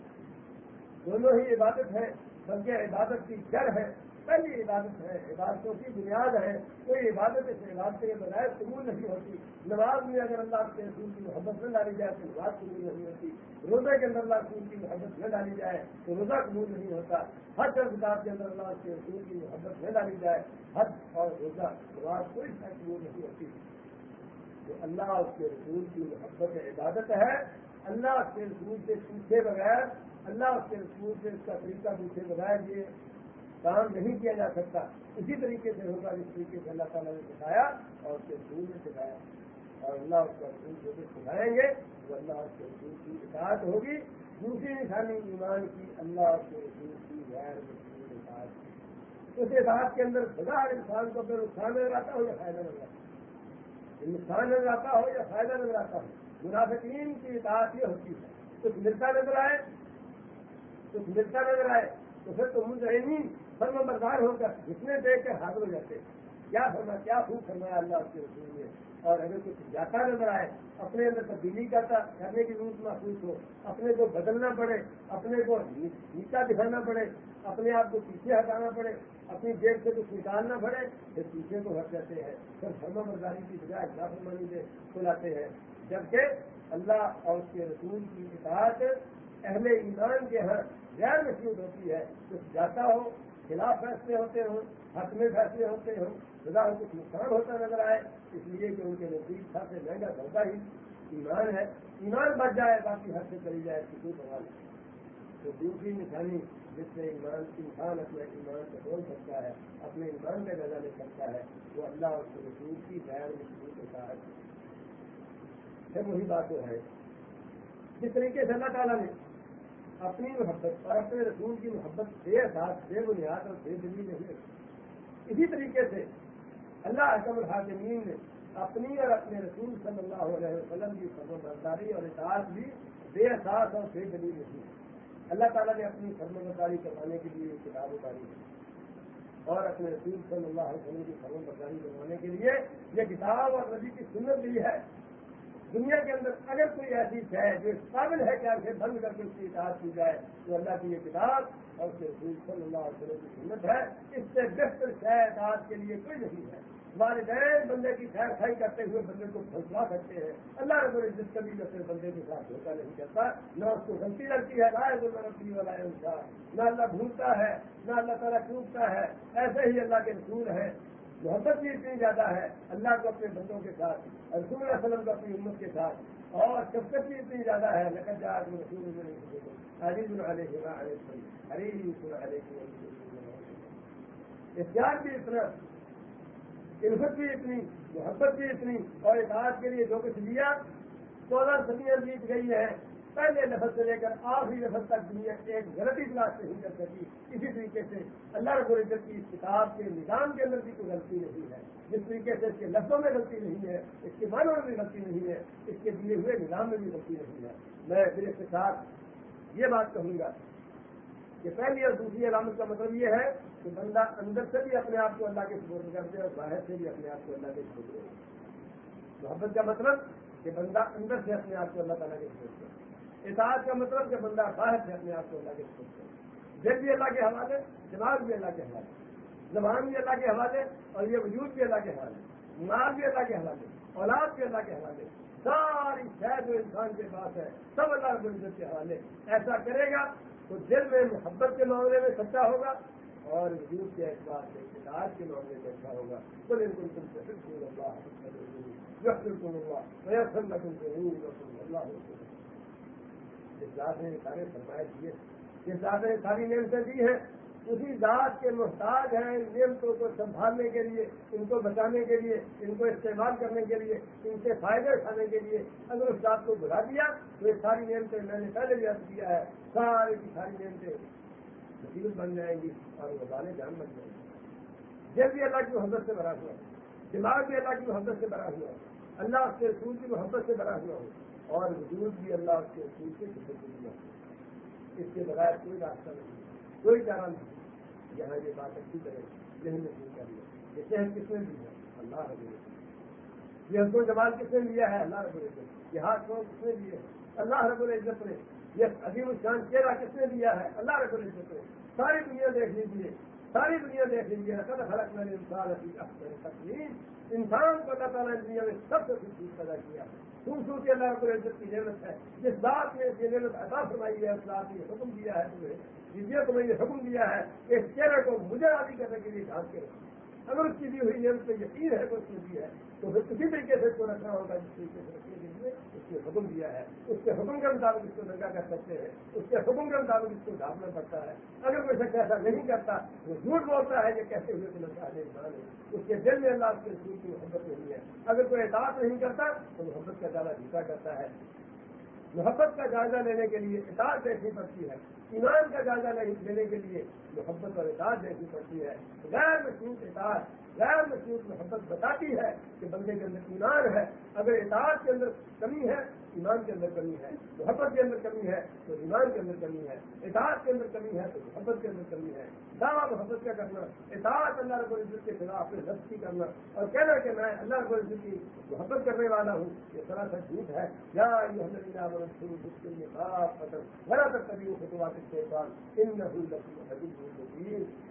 دونوں ہی عبادت ہے بلکہ عبادت کی جڑ ہے۔ پہلی عبادت ہے، عبادتوں کی بنیاد ہے۔ کوئی عبادت اس عبادت کے بغیر قبول نہیں ہوتی۔ نماز میں اگر اللہ کے رسول کی محبت نہ ڈالی جائے تو نماز قبول نہیں ہوتی۔ روزے کے اندر اللہ رسول کی محبت نہ ڈالی جائے تو روزہ قبول نہیں ہوتا۔ ہر کتاب کے اندر اللہ کے رسول کی محبت نہ ڈالی جائے، حج اور روزہ، نماز کوئی قبول نہیں ہوتی۔ تو اللہ اس کے رسول کی محبت عبادت ہے۔ اللہ اس کے رسول سے پوچھے بغیر، اللہ اس کے رسول سے اس کا طریقہ پوچھے بغیر یہ کام نہیں کیا جا سکتا۔ اسی طریقے سے ہوگا، جس طریقے سے اللہ تعالیٰ نے سکھایا اور اس کے رسول نے سکھایا اور اللہ اس کا رسول جو بھی سکھائیں گے وہ اللہ اس کے رسول کی اطاعت ہوگی۔ دوسری نشانی، ایمان کی، اللہ اس کے رسول کی غیر اطاعت اس اطاعت کے اندر ہر انسان کو اپنا نقصان نظر آتا ہو یا فائدہ نظر آتا ہو۔ نقصان نظر آتا ہو یا فائدہ نظر آتا ہو، منافقین کی اطاعت یہ ہوتی ہے۔ کچھ ملتا نظر آئے، کچھ ملتا نظر آئے، تو پھر تو مجھے فرم بردار ہو کر جتنے دیکھ کر حاضر ہو جاتے کیا فرما، کیا خوب فرمایا اللہ کے رسول نے۔ اور اگر کچھ جاتا نظر آئے، اپنے اندر تبدیلی کرتا، کرنے کی ضرورت محسوس ہو، اپنے کو بدلنا پڑے، اپنے کو نیچا دکھانا پڑے، اپنے آپ کو پیچھے ہٹانا پڑے، اپنی جیب سے کچھ نکالنا پڑے، پھر پیچھے کو ہٹ جاتے ہیں۔ پھر فرما برداری کی بجائے فرمانی سے کھلاتے ہیں۔ جبکہ اللہ اور اس کے رسول کی اطاعت اہل ایمان کے ہاں غیر محسوس ہوتی ہے۔ کچھ جاتا ہو خلاف فیصلے ہوتے ہوں، حق میں فیصلے ہوتے ہوں، خدا کو کچھ نقصان ہوتا نظر آئے، اس لیے کہ ان کے نزدیک سب سے مہنگا سودا ہی ایمان ہے۔ ایمان بچ جائے، باقی حد سے چلی جائے کسی سوال تو دوسری نشانی جس سے ایمان، انسان اپنے ایمان کو بول سکتا ہے، اپنے ایمان کا جگہ لے سکتا ہے، وہ اللہ اور کے رسول کی غیر مشکل کے ساتھ۔ پھر وہی بات تو ہے۔ جس طریقے سے اللہ تعالیٰ نے اپنی محبت اور اپنے رسول کی محبت بے احساس، بے بنیاد اور بے دلی نہیں رکھی اسی طریقے سے اللہ حکم الحاظمین نے اپنی اور اپنے رسول صلی اللہ علیہ وسلم کی فرم برداری اور اطاعت بھی بے احساس اور بے دلی نہیں اللہ تعالیٰ نے اپنی فرم برداری کروانے کے لیے کتاب اتاری ہے۔ اور اپنے رسول صلی اللہ علیہ وسلم کی فرم برداری کروانے کے لیے یہ کتاب اور نبی کی سنت بھی ہے۔ دنیا کے اندر اگر کوئی ایسی شے جو قابل ہے کہ اسے بند کر کے اس کی اطاعت کی جائے، تو اللہ کی یہ کتاب اور اس کے رسول صلی اللہ علیہ وسلم کی سنت ہے، اس سے بہتر شے اطاعت کے لیے کوئی نہیں ہے۔ والدین بندے کی خیر خائی کرتے ہوئے بندے کو پھنسوا کرتے ہیں۔ اللہ رب العزت کبھی اپنے بندے کے ساتھ دھوکہ نہیں کرتا، نہ اس کو غلطی لگتی ہے رائے ربی والا نہ اللہ بھولتا ہے، نہ اللہ تعالیٰ چوکتا ہے۔ ایسے ہی اللہ کے رسول ہیں۔ محبت بھی اتنی زیادہ ہے، اللہ کو اپنے بندوں کے ساتھ، رسول اللہ وسلم کو اپنی امت کے ساتھ، اور شفقت بھی اتنی زیادہ ہے لیکن جا رسول احتیاط بھی اتنا الفت بھی اتنی، محبت بھی اتنی، اور اطاعت کے لیے جو کچھ لیا چودہ صدیاں بیت گئی ہیں پہلے لفظ سے لے کر آخری لفظ تک دنیا ایک غلطی کلاس نہیں کر سکی اسی طریقے سے اللہ رب العزت کی اس کتاب کے نظام کے اندر بھی کوئی غلطی نہیں ہے۔ جس طریقے سے اس کے لفظوں میں غلطی نہیں ہے، اس کے معنوں میں بھی غلطی نہیں ہے، اس کے دیے ہوئے نظام میں بھی غلطی نہیں ہے۔ میں پھر اس کے ساتھ یہ بات کہوں گا کہ پہلی اور دوسری علامت کا مطلب یہ ہے کہ بندہ اندر سے بھی اپنے آپ کو اللہ کے سپورٹ کر دے اور باہر سے بھی اپنے آپ کو اللہ کے سپورٹ کرے محبت کا مطلب کہ بندہ اندر سے اپنے آپ کو اللہ تعالیٰ کے سپورٹ کرے اطاعت کا مطلب کہ بندہ باہر سے اپنے آپ کو اللہ کے سپورٹ کرے۔ دل بھی اللہ کے حوالے، دماغ بھی اللہ کے حوالے، زبان بھی اللہ کے حوالے اور یہ وجود بھی اللہ کے حوالے، مال بھی اللہ کے حوالے، اولاد بھی اللہ کے حوالے، ساری شہر جو انسان کے پاس ہے، سب اللہ کے حوالے۔ ایسا کرے گا تو دل میں محبت کے معاملے میں سچا ہوگا اور وجود کے اعتبار سے کتاب کے معاملے میں اچھا ہوگا۔ تو بالکل تم سے اللہ اللہ ذات نے سارے سرمایہ دیے۔ جس ذات نے ساری نعمتیں دی ہیں۔ اسی ذات کے محتاج ہیں ان نعمتوں کو سنبھالنے کے لیے، ان کو بچانے کے لیے، ان کو استعمال کرنے کے لیے، ان سے فائدے اٹھانے کے لیے۔ اگر اس ذات کو بلا دیا، تو یہ ساری نعمتیں میں نے پہلے بھی عرض کیا ہے۔ ساری کی ساری نعمتیں مصیبت بن جائیں گی اور وہ جان بن جائیں گی۔ دل بھی اللہ کی محبت سے بھرا ہوا دماغ بھی اللہ کی محبت سے بھرا ہوا اللہ کے رسول کی محبت سے بھرا ہوا ہو اور وجود بھی اللہ اس کے رسول سے اس کے بغیر کوئی راستہ نہیں کوئی چارہ نہیں یہاں یہ بات اچھی طرح ذہن میں شروع کر لیا یہ شہر کس نے دی ہے اللہ رب العزت۔ یہ حسن جمال کس نے لیا ہے؟ اللہ رب العزت۔ یہ ہاتھ کو کس نے دیے اللہ رب العزت نے۔ یہ عظیم الشان چہرہ کس نے دیا ہے؟ اللہ رب العزت نے۔ ساری دنیا دیکھ لیجیے ساری دنیا دیکھ لیجیے سب فرق میں نے انسان تقریب انسان کو اللہ تعالیٰ دنیا میں سب سے خوشی پیدا کیا خوبصورتی اللہ رب العزت کی نعمت ہے۔ جس بات نے یہ نعمت عطا فرمائی ہے، اس بات نے حکم دیا ہے تمہیں جس کو میں یہ حکم دیا ہے اس چہرے کو مجھے آدھی کرنے کے لیے ڈھانک کے اگر اس کی دی ہوئی نعمت پہ یقین ہے تو اس نے دی ہے، تو پھر کسی طریقے سے اس کو رکھنا ہوگا جس طریقے سے اس نے حکم دیا ہے، اس کے حکم کے مطابق اس کو درجہ کر سکتے ہیں، اس کے حکم کے مطابق اس کو ڈھانپنا پڑتا ہے۔ اگر کوئی شخص ایسا نہیں کرتا، وہ جھوٹ بولتا ہے کہ کیسے ہوئے تو نشا انسان ہے اس کے دل میں اللہ کے سور کی محبت نہیں ہے۔ اگر کوئی اطاعت نہیں کرتا، تو محبت کا زیادہ جھوٹا کرتا ہے۔ محبت کا جائزہ لینے کے لیے اطاعت دیکھنی پڑتی ہے ایمان کا جائزہ لینے کے لیے محبت اور اطاعت دیکھنی پڑتی ہے۔ غیر مشروط اطاعت، غیر مشروط محبت بتاتی ہے کہ بندے کے اندر ایمان ہے۔ اگر اطاعت کے اندر کمی ہے، ایمان کے اندر کمی ہے۔ محبت کے اندر کمی ہے، تو ایمان کے اندر کمی ہے۔ اطاعت کے اندر کمی ہے، تو محبت کے اندر کمی ہے۔ دعویٰ محبت کا کرنا، اطاعت اللہ رب العزت کے خلاف اپنے لفظ کی کرنا، اور کہنا کہ میں اللہ رب العزت کی محبت کرنے والا ہوں، یہ سراسر جھوٹ ہے۔ یا یہ تک کبھی خطوات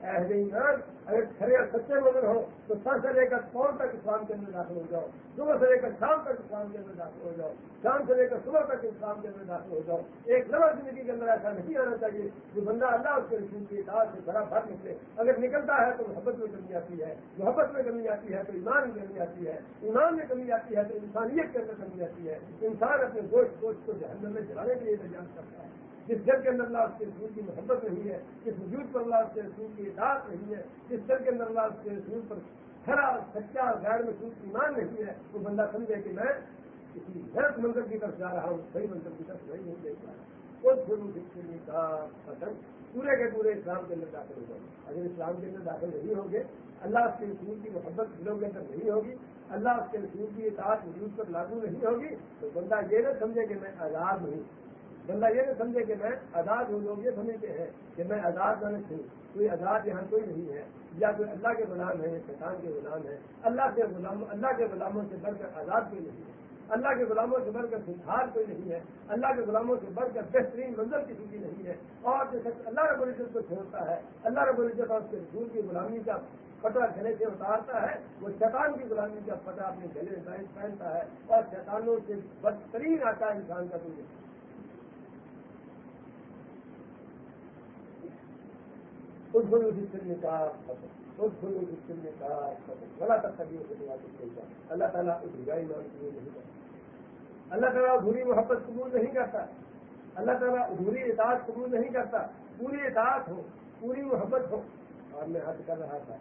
اہل ایمان، اگر کھڑے اور سچے مگر ہو تو سر سے لے کر کون تک اسلام کے اندر داخل ہو جاؤ۔ صبح سے لے کر شام تک اسلام کے اندر داخل ہو جاؤ۔ شام سے لے کر صبح تک اسلام کے اندر داخل ہو جاؤ۔ ایک لمبا زندگی کے اندر ایسا نہیں آنا چاہیے جو بندہ اللہ اس کے رسول کی اطاعت سے بڑا بھر نکلے اگر نکلتا ہے تو محبت میں کمی آتی ہے، محبت میں کمی آتی ہے، تو ایمان میں کمی آتی ہے۔ ایمان میں کمی آتی ہے تو انسانیت کے اندر کمی آتی ہے۔ انسان اپنے گوشت گوشت کو جہنم میں جلانے کے لیے انتظام کرتا ہے۔ جس گھر کے اندر اللہ کے رسول کی محبت نہیں ہے، جس وجود پر اللہ کے رسول کی اطاعت نہیں ہے، جس گھر کے اندر اللہ کے رسول پر کھڑا سچا، غیر محسوس ایمان نہیں ہے، وہ بندہ سمجھے کہ میں کسی غلط منظر کی طرف جا رہا ہوں، صحیح منظر کی طرف نہیں دیکھ رہا۔ اس گرو سکھ کا پسند پورے کے پورے اسلام کے اندر داخل ہو جائے اگر اسلام کے اندر داخل نہیں ہوگے اللہ اس کے رسول کی محبت دلوں کے اندر نہیں ہوگی، اللہ اس کے رسول کی اطاعت وجود پر لاگو نہیں ہوگی، تو بندہ یہ نہ سمجھے کہ میں آزاد ہوں۔ بندہ یہ نہ سمجھے کہ میں آزاد ہوں، لوگ یہ سمجھتے ہیں کہ میں آزاد نہ ہوں کوئی آزاد یہاں کوئی نہیں ہے، یا کوئی اللہ کے غلام ہے یا شیطان کے غلام ہے، اللہ کے غلام اللہ کے غلاموں سے بڑھ کر آزاد کوئی نہیں ہے۔ اللہ کے غلاموں سے بڑھ کر سدھار کوئی نہیں ہے، اللہ کے غلاموں سے بڑھ کر بہترین منظر کسی کی نہیں ہے۔ اور جو شخص اللہ رب العزت کو چھوڑتا ہے، اللہ رب العزت اور اس کے رسول کی غلامی کا پٹا گلے سے اتارتا ہے، وہ شیطان کی غلامی کا پٹا اپنے گلے میں پہنتا ہے اور شیطانوں سے بدترین آتا ہے انسان کا کوئی خود خود اس سے نکاح خود خود اس سے نکاح بڑا تک کبھی اللہ تعالیٰ اس رجائی مان قبول نہیں کرتا۔ اللہ تعالیٰ ادھوری محبت قبول نہیں کرتا۔ اللہ تعالیٰ ادھوری اطاعت قبول نہیں کرتا۔ پوری اطاعت ہو، پوری محبت ہو۔ اور میں حد کر رہا تھا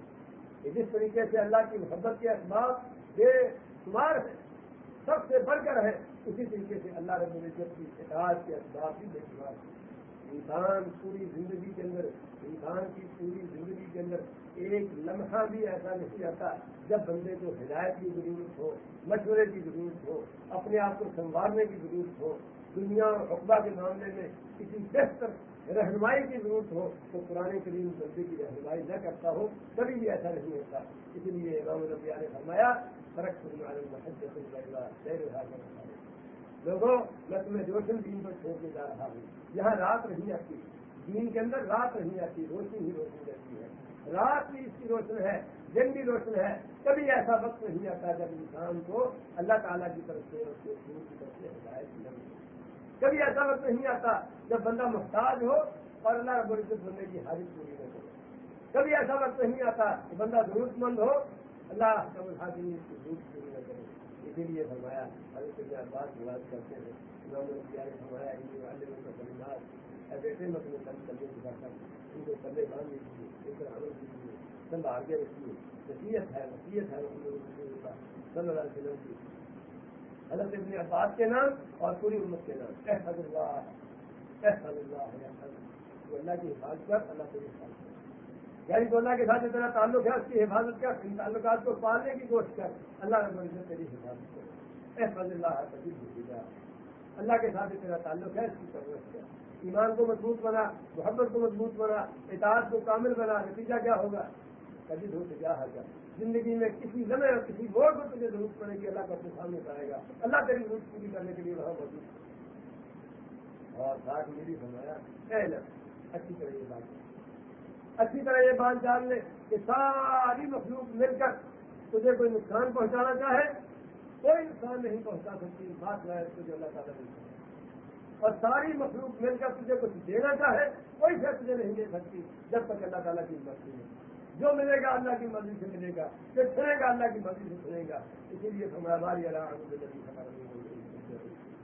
کہ جس طریقے سے اللہ کی محبت کے اسباب بے شمار ہے سب سے بڑھ کر ہے اسی طریقے سے اللہ رب العزت کی اطاعت کے اسباب بھی بے شمار ہے انسان پوری زندگی کے اندر، انسان کی پوری زندگی کے اندر ایک لمحہ بھی ایسا نہیں آتا جب بندے کو ہدایت کی ضرورت ہو، مشورے کی ضرورت ہو، اپنے آپ کو سنوارنے کی ضرورت ہو، دنیا اور اقبا کے معاملے میں کسی بہتر رہنمائی کی ضرورت ہو، تو پرانے کریم بندے کی رہنمائی نہ کرتا ہو، کبھی بھی ایسا نہیں ہوتا۔ اسی لیے امام ربیہ نے فرمایا، فرق لوگوں میں تمہیں روشن دین پر چھوڑ کے جا رہا ہوں۔ یہاں رات نہیں آتی۔ دین کے اندر رات نہیں آتی، روشنی ہی روشنی رہتی ہے۔ رات بھی اس کی روشن ہے، دن بھی روشن ہے۔ کبھی ایسا وقت نہیں آتا جب انسان کو اللہ تعالیٰ کی طرف سے اس کے شروع کی طرف سے ہدایت نہیں کبھی ایسا وقت نہیں آتا جب بندہ محتاج ہو اور اللہ رب العزت بندے کی حاجت پوری نہ کرے۔ کبھی ایسا وقت نہیں آتا کہ بندہ ضرورت مند ہو، اللہ کب حاضری کی ضرورت پوری اسی لیے فرمایا، حضرت کے بات کی بات کرتے ہیں نے فرمایا، ان والے ایسے اپنے کم کرنے کی بات ان کو کلے باندھ لیجیے ان پر عمل کیجیے سب آگے رکھیے، نصیحت ہے نصیحت ہے صلی اللہ علیہ وسلم کی۔ حضرت ابن عباس کے نام اور پوری امت کے نام۔ احمد اللہ احمد اللہ اللہ۔ کی حفاظت کر، اللہ کو حفاظت کر۔ یعنی تو اللہ کے ساتھ تیرا تعلق ہے، اس کی حفاظت کر، ان تعلقات کو پالنے کی کوشش کر۔ اللہ رب العزت تیری حفاظت کرے۔ احفظ اللہ کبھی اللہ کے ساتھ تیرا تعلق ہے، اس کی ضرورت کیا ایمان کو مضبوط بنا، محبت کو مضبوط بنا، اطاعت کو کامل بنا، نتیجہ کیا ہوگا؟ کبھی دھو کیا حاجہ زندگی میں کسی لمحے اور کسی موڑ کو تجھے ضرورت پڑے گی، اللہ کا اپنے سامنے پائے گا۔ اللہ تیری ضرورت پوری کرنے کے لیے وہاں موجود اور ساتھ میری فرمایا اچھی طرح یہ بات اچھی طرح یہ بات جان لے کہ ساری مخلوق مل کر تجھے کوئی نقصان پہنچانا چاہے، کوئی نقصان نہیں پہنچا سکتی، بات ہے، تجھے اللہ تعالیٰ نہیں اور ساری مخلوق مل کر تجھے کچھ دینا چاہے، کوئی شخص تجھے نہیں دے سکتی جب تک اللہ تعالیٰ کی مرضی ہے۔ جو ملے گا اللہ کی مرضی سے ملے گا، جو سنے گا اللہ کی مرضی سے سنے گا۔ اسی لیے ہماری اللہ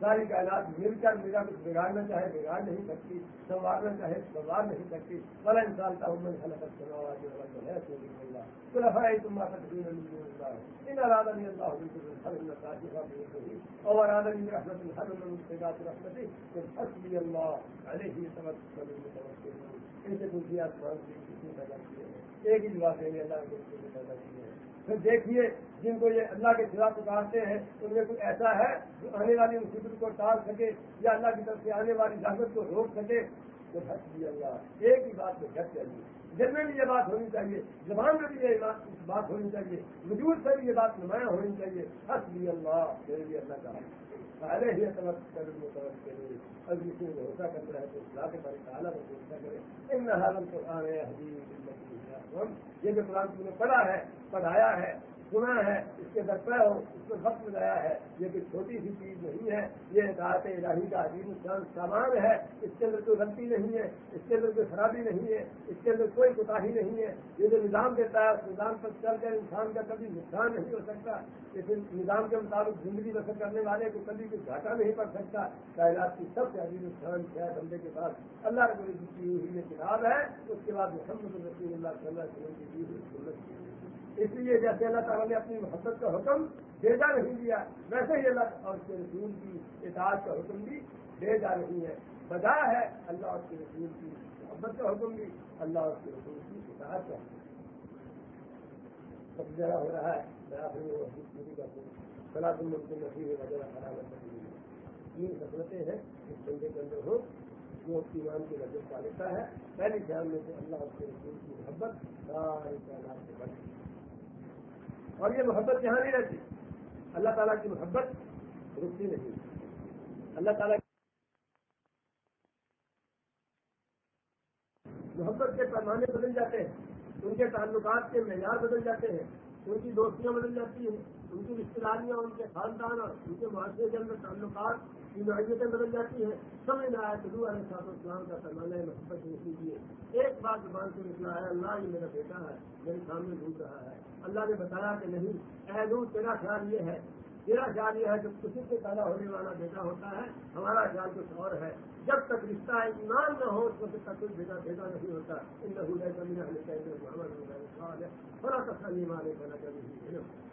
ساری کائنات مل کر میرا کچھ بگاڑنا چاہے، بگاڑ نہیں سکتی سنوارنا چاہے، سنوار نہیں سکتی۔ بڑا انسان کا عمر خلق سنوار ہے سوری اللہ۔ خلفاء تم تقدیر اللہ؟ ان ارادہ اللہ بالکل اللہ اور ارادہ رحمت الحر المستقات رحمتی تو حسبی اللہ علیہ توکل ان سے پوچھیے آسمان کی کتنی پیدا کی ہے ایک ہی جواب دیں اللہ کے پیدا کی ہے پھر دیکھیے، جن کو یہ اللہ کے خلاف پکارتے ہیں، ان میں کچھ ایسا ہے جو آنے والی مصیبت کو ٹال سکے یا اللہ کی طرف سے آنے والی لاگت کو روک سکے؟ تو حق بھی اللہ، ایک ہی بات کو ہٹ چاہیے دل میں بھی یہ بات ہونی چاہیے، زبان میں بھی یہ بات ہونی چاہیے، وجود سے بھی یہ بات نمایاں ہونی چاہیے۔ حق بھی اللہ میرے لیے اللہ کا پہلے ہی سبق کرنے متوقع کے لیے اب کسی میں بھروسہ کرتا ہے تو اللہ کے بارے تعالیٰ میں بھروسہ کرے۔ ان حالم قرآن آ حدیث یہ جو قرآن تم نے پڑھا ہے، پڑھایا ہے سنا ہے، اس کے درپے ہو، اس کو وقت لگایا ہے۔ یہ کوئی چھوٹی سی چیز نہیں ہے، یہ اطاعت الہی کا عظیم شان سامان ہے۔ اس کے اندر کوئی غلطی نہیں ہے، اس کے اندر کوئی خرابی نہیں ہے، اس کے اندر کوئی کوتاہی نہیں ہے۔ یہ جو نظام دیتا ہے، اس نظام پر چل کر انسان کا کبھی نقصان نہیں ہو سکتا۔ اس نظام کے مطابق زندگی بسر کرنے والے کو کبھی کوئی گھاٹا نہیں پڑ سکتا۔ کائنات کی سب سے عظیم شان کیا بندے کے پاس۔ اللہ رب کی ہوئی یہ کتاب ہے، اس کے بعد محمد رسول اللہ صلی اللہ علیہ وسلم کی سنت اس لیے جیسے اللہ تعالیٰ نے اپنی محبت کا حکم بھیجا نہیں دیا، ویسے ہی اللہ اور اس کے رسول کی اطاعت کا حکم بھی بھیجا نہیں ہے۔ بجا ہے اللہ اور اس کے رسول کی محبت کا حکم بھی، اللہ اور اس کے رسول کی اطاعت کا حکم سب جگہ ہو رہا ہے، میں آپ نے پوری نصیب وغیرہ خراب کر تین سفرتیں ہیں اس بندے کے اندر ہو جو ایمان کی نظر پا لیتا ہے۔ پہلی خیال میں سے اللہ اور اس کے رسول کی محبت ساری تعداد سے بڑھتی ہے اور یہ محبت یہاں نہیں رہتی۔ اللہ تعالیٰ کی محبت رکتی نہیں۔ اللہ تعالیٰ محبت کے پیمانے بدل جاتے ہیں۔ ان کے تعلقات کے معیار بدل جاتے ہیں۔ ان کی دوستیاں بدل جاتی ہیں۔ ان کی رشتے داریاں، ان کے خاندان اور ان کے معاشرے کے اندر تعلقات کی نوعیتیں بدل جاتی ہیں۔ سمجھ میں آیا تو علیہ صاحب اسلام کا پیمانہ محبت نہیں کیجیے ایک بات زبان سے نکلا ہے، اللہ یہ میرا بیٹا ہے، میرے سامنے ڈھونڈ رہا ہے۔ اللہ نے بتایا کہ نہیں اے تیرا خیال یہ ہے میرا خیال یہ ہے کہ کسی سے پیدا ہونے والا بیٹا ہوتا ہے، ہمارا خیال کچھ اور ہے۔ جب تک رشتہ ایمان نہ ہو، اس وقت تک کوئی بیٹا بیٹا نہیں ہوتا۔ ان بڑا کسا نہیں مارے بنا کر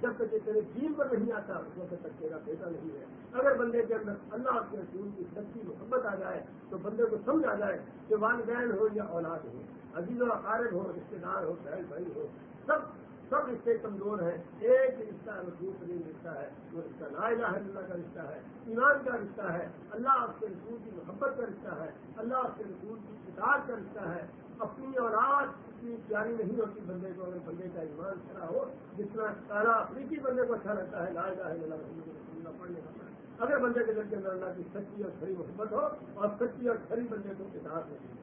جب تک یہ تیرے جیل پر نہیں آتا، اس وقت تک تیرا بیٹا نہیں ہے۔ اگر بندے کے اندر اللہ کے رسول کی سچی محبت آ جائے، تو بندے کو سمجھ آ جائے کہ والدین ہو یا اولاد ہو، عزیز و اقارب ہو رشتے دار ہو، بہن بھائی ہو، سب سب رشتے کمزور ہیں ایک رشتہ رسول کریم رشتہ ہے وہ رشتہ لا الہ الا اللہ کا رشتہ ہے، ایمان کا رشتہ ہے، اللہ اس کے رسول کی محبت کا رشتہ ہے، اللہ اس کے رسول کی کتاب کا رشتہ ہے۔ اپنی اولاد اتنی پیاری نہیں ہوتی بندے کو، اگر بندے کا ایمان کھڑا ہو جتنا سارا افریقی بندے کو اچھا لگتا ہے، لا الہ الا اللہ پڑھنے کا اگر بندے کے دل کے اندر اللہ کی سچی اور کھڑی محبت ہو، اور سچی اور کھڑی بندے کو کتاب نہیں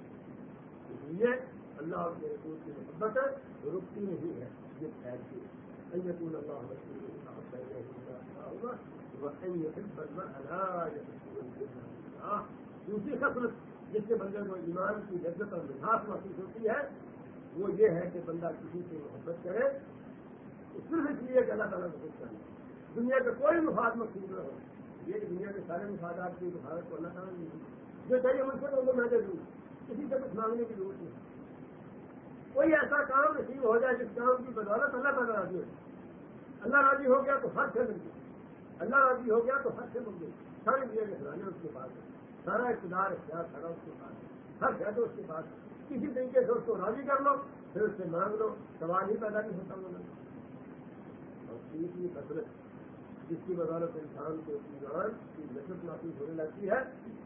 اس لیے اللہ کے رسول کی محبت رکتی نہیں ہے۔ یہ أن يكون الله رسوله أحب إليه الله وأن يحب المرء لا إلا الله دوسری خصلت جس کے بندے کو ایمان کی لذت اور مٹھاس محسوس ہوتی ہے، وہ یہ ہے کہ بندہ کسی سے محبت کرے۔ صرف اس لیے کہ اللہ تعالیٰ کو خوش کرے۔ دنیا کا کوئی مفاد مقصود نہ ہو۔ یہ کہ دنیا کے سارے مفادات کی مفادت کو اللہ تعالیٰ نہیں۔ جو چاہیے مجھ سے وہ میں دے دوں کسی سے کچھ مانگنے کی ضرورت نہیں۔ کوئی ایسا کام نصیب ہو جائے جس کام کی بدولت اللہ تعالیٰ راضی ہو اللہ راضی ہو گیا تو ہر سے مل گئی۔ اللہ راضی ہو گیا تو ہر سے مل گئی۔ ساری دنیا کے خزانے اس کے پاس ہے سارا اقتدار اختیار سارا اس کے پاس ہے ہر شہد اس کے پاس ہے کسی طریقے سے اس کو راضی کر لو، پھر اس سے مانگ لو۔ سوال ہی پیدا نہیں ہوتا۔ وہ اور تیسری فصلت جس کی بدولت انسان کو ایمان کی نصرت محسوس ہونے لگتی ہے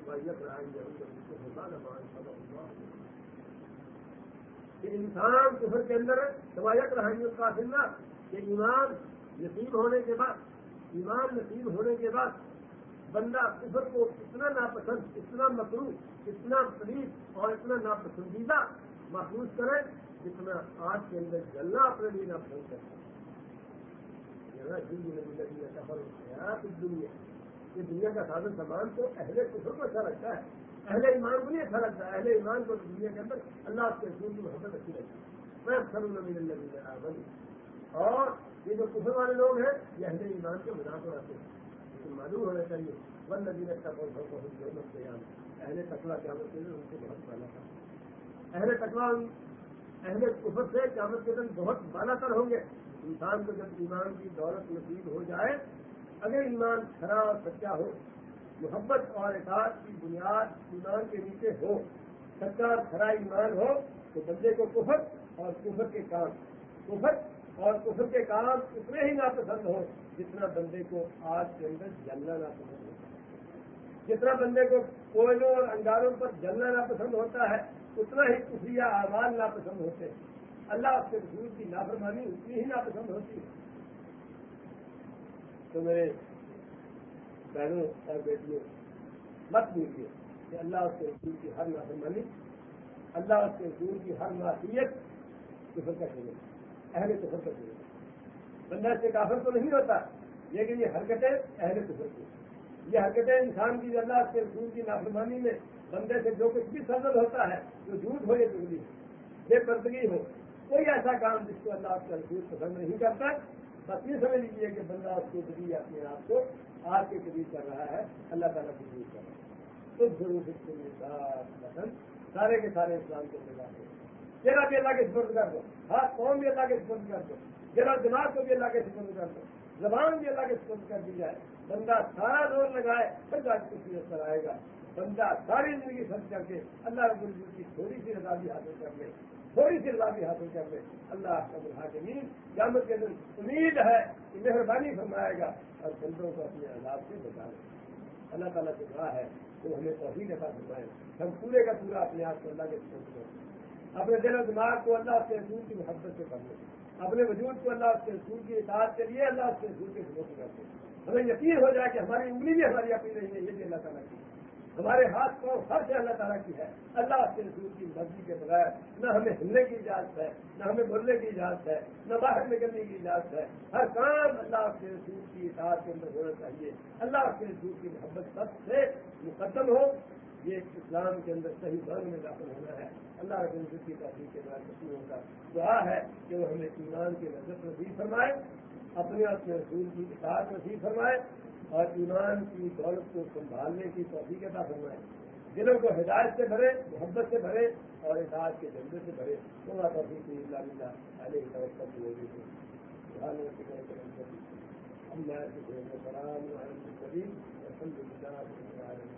وہ یک رائے گے ہوگا نہ کہ انسان کفر کے اندر سوایت رہائیوں کا سننا کہ ایمان نصیب ہونے کے بعد، ایمان نصیب ہونے کے بعد بندہ کفر کو اتنا ناپسند، اتنا مکرو اتنا قریب اور اتنا ناپسندیدہ محسوس کرے جتنا آج کے اندر جلنا اپنے لیے ناپسند کرتا ہے۔ دنیا، یہ دنیا کا سادن سامان تو اہل کفر کو اچھا لگتا ہے۔ اہل ایمان کو نہیں اچھا لگتا اہل ایمان کو دنیا کے اندر اللہ کے رسول کی محبت اچھی لگتی ہے میں سر اور یہ جو کفر والے لوگ ہیں، یہ اہل ایمان کے مذاق رہتے ہیں۔ لیکن معلوم ہونا چاہیے ون نبی رکھتا بہت بہت ضرورت سے اہل تکوا قیامت کے دن ان سے بہت بالا تھا اہل تکوا اہل کفر سے قیامت کے دن بہت بالا تر ہوں گے۔ انسان کو جب ایمان کی دولت نصیب ہو جائے، اگر ایمان کھڑا اور سچا ہو محبت اور احساس کی بنیاد ایمان کے نیچے ہو سچا کھڑا ایمان ہو، تو بندے کو کفر اور کفر کے کام، کفر اور کفر کے کام اتنے ہی ناپسند ہو جتنا بندے کو آج کے اندر جلنا ناپسند ہوتا ہے۔ جتنا بندے کو کوئلوں اور انگاروں پر جلنا ناپسند ہوتا ہے، اتنا ہی کفری آواز ناپسند ہوتے ہیں۔ اللہ کے رسول کی نافرمانی اتنی ہی ناپسند ہوتی ہے۔ تو میرے بہنوں اور بیٹیوں، مت بھولیے کہ اللہ اس کے رسول کی ہر نافرمانی، اللہ اس کے رسول کی ہر معصیت کفر کا چلے اہل کفر کا چلے بندہ سے کافر تو نہیں ہوتا، لیکن یہ حرکتیں اہل کفر کی۔ یہ حرکتیں انسان کی اللہ اس کے رسول کی نافرمانی میں بندے سے جو کچھ بھی سرد ہوتا ہے، جو جھوٹ ہو یہ چگلی بے پردگی ہو، کوئی ایسا کام جس کو اللہ اس کا رسول پسند نہیں کرتا۔ بس یہ سمجھ لیجیے کہ بندہ اس کے ذریعے اپنے آپ کو آج کے قریب کر رہا ہے۔ اللہ تعالیٰ کی قریب کر رہا ہے۔ خود ضرور سارے کے سارے اسلام کو ملا دو جرا بھی اللہ کے سپرد کر دو۔ ہاتھ قوم بھی اللہ کے سپرد کر دو۔ جرا دماغ کو بھی اللہ کے سپرد کر دو۔ زبان بھی اللہ کے سپرد کر دی جائے۔ بندہ سارا زور لگائے، پھر آج کچھ نظر آئے گا۔ بندہ ساری زندگی خرچ کر کے اللہ رب العزت کی تھوڑی سی رضا بھی حاصل کر لے۔ تھوڑی سی رضا بھی حاصل کر لے اللہ کا الحاکمین، قیامت کے دن امید ہے کہ مہربانی فرمائے گا اور بندوں کو اپنے عذاب سے بچا لے۔ اللہ تعالیٰ سے کہا ہے تو ہمیں توحید عطا فرمائے۔ ہم پورے کا پورا اپنے آپ کو اللہ کے سپورٹ کریں۔ اپنے دل و دماغ کو اللہ کے رسول کی محبت سے کر لیں اپنے وجود کو اللہ کے رسول کی اطاعت کے لیے اللہ کے رسول کے سپورٹ کرتے ہمیں یقین ہو جائے کہ ہماری انگلی بھی ہماری اپنی نہیں ہے، یہ بھی اللہ تعالیٰ کی ہمارے ہاتھ کو ہر سے اللہ تعالیٰ کی ہے۔ اللہ کے رسول کی مرضی کے بغیر نہ ہمیں ہلنے کی اجازت ہے، نہ ہمیں بولنے کی اجازت ہے، نہ باہر نکلنے کی اجازت ہے۔ ہر کام اللہ کے رسول کی اطاعت کے اندر ہونا چاہیے۔ اللہ کے رسول کی محبت سب سے مقدم ہو۔ یہ اسلام کے اندر صحیح ورگ میں داخل ہونا ہے۔ اللہ کے رسول کی تحریر کے بعد کسی ہوگا دعا ہے کہ وہ ہمیں ایمان کی نظر نصیب فرمائے، اپنے اپنے رسول کی اطاعت نصیب فرمائے۔ اور ایمان کی دولت کو سنبھالنے کی توفیق عطا فرمائے۔ دلوں کو ہدایت سے بھرے، محبت سے بھرے اور احساس کے جذبے سے بھرے۔ تھوڑا توفیق اللہ علیہ توقع کی ہوگی الحمد للہ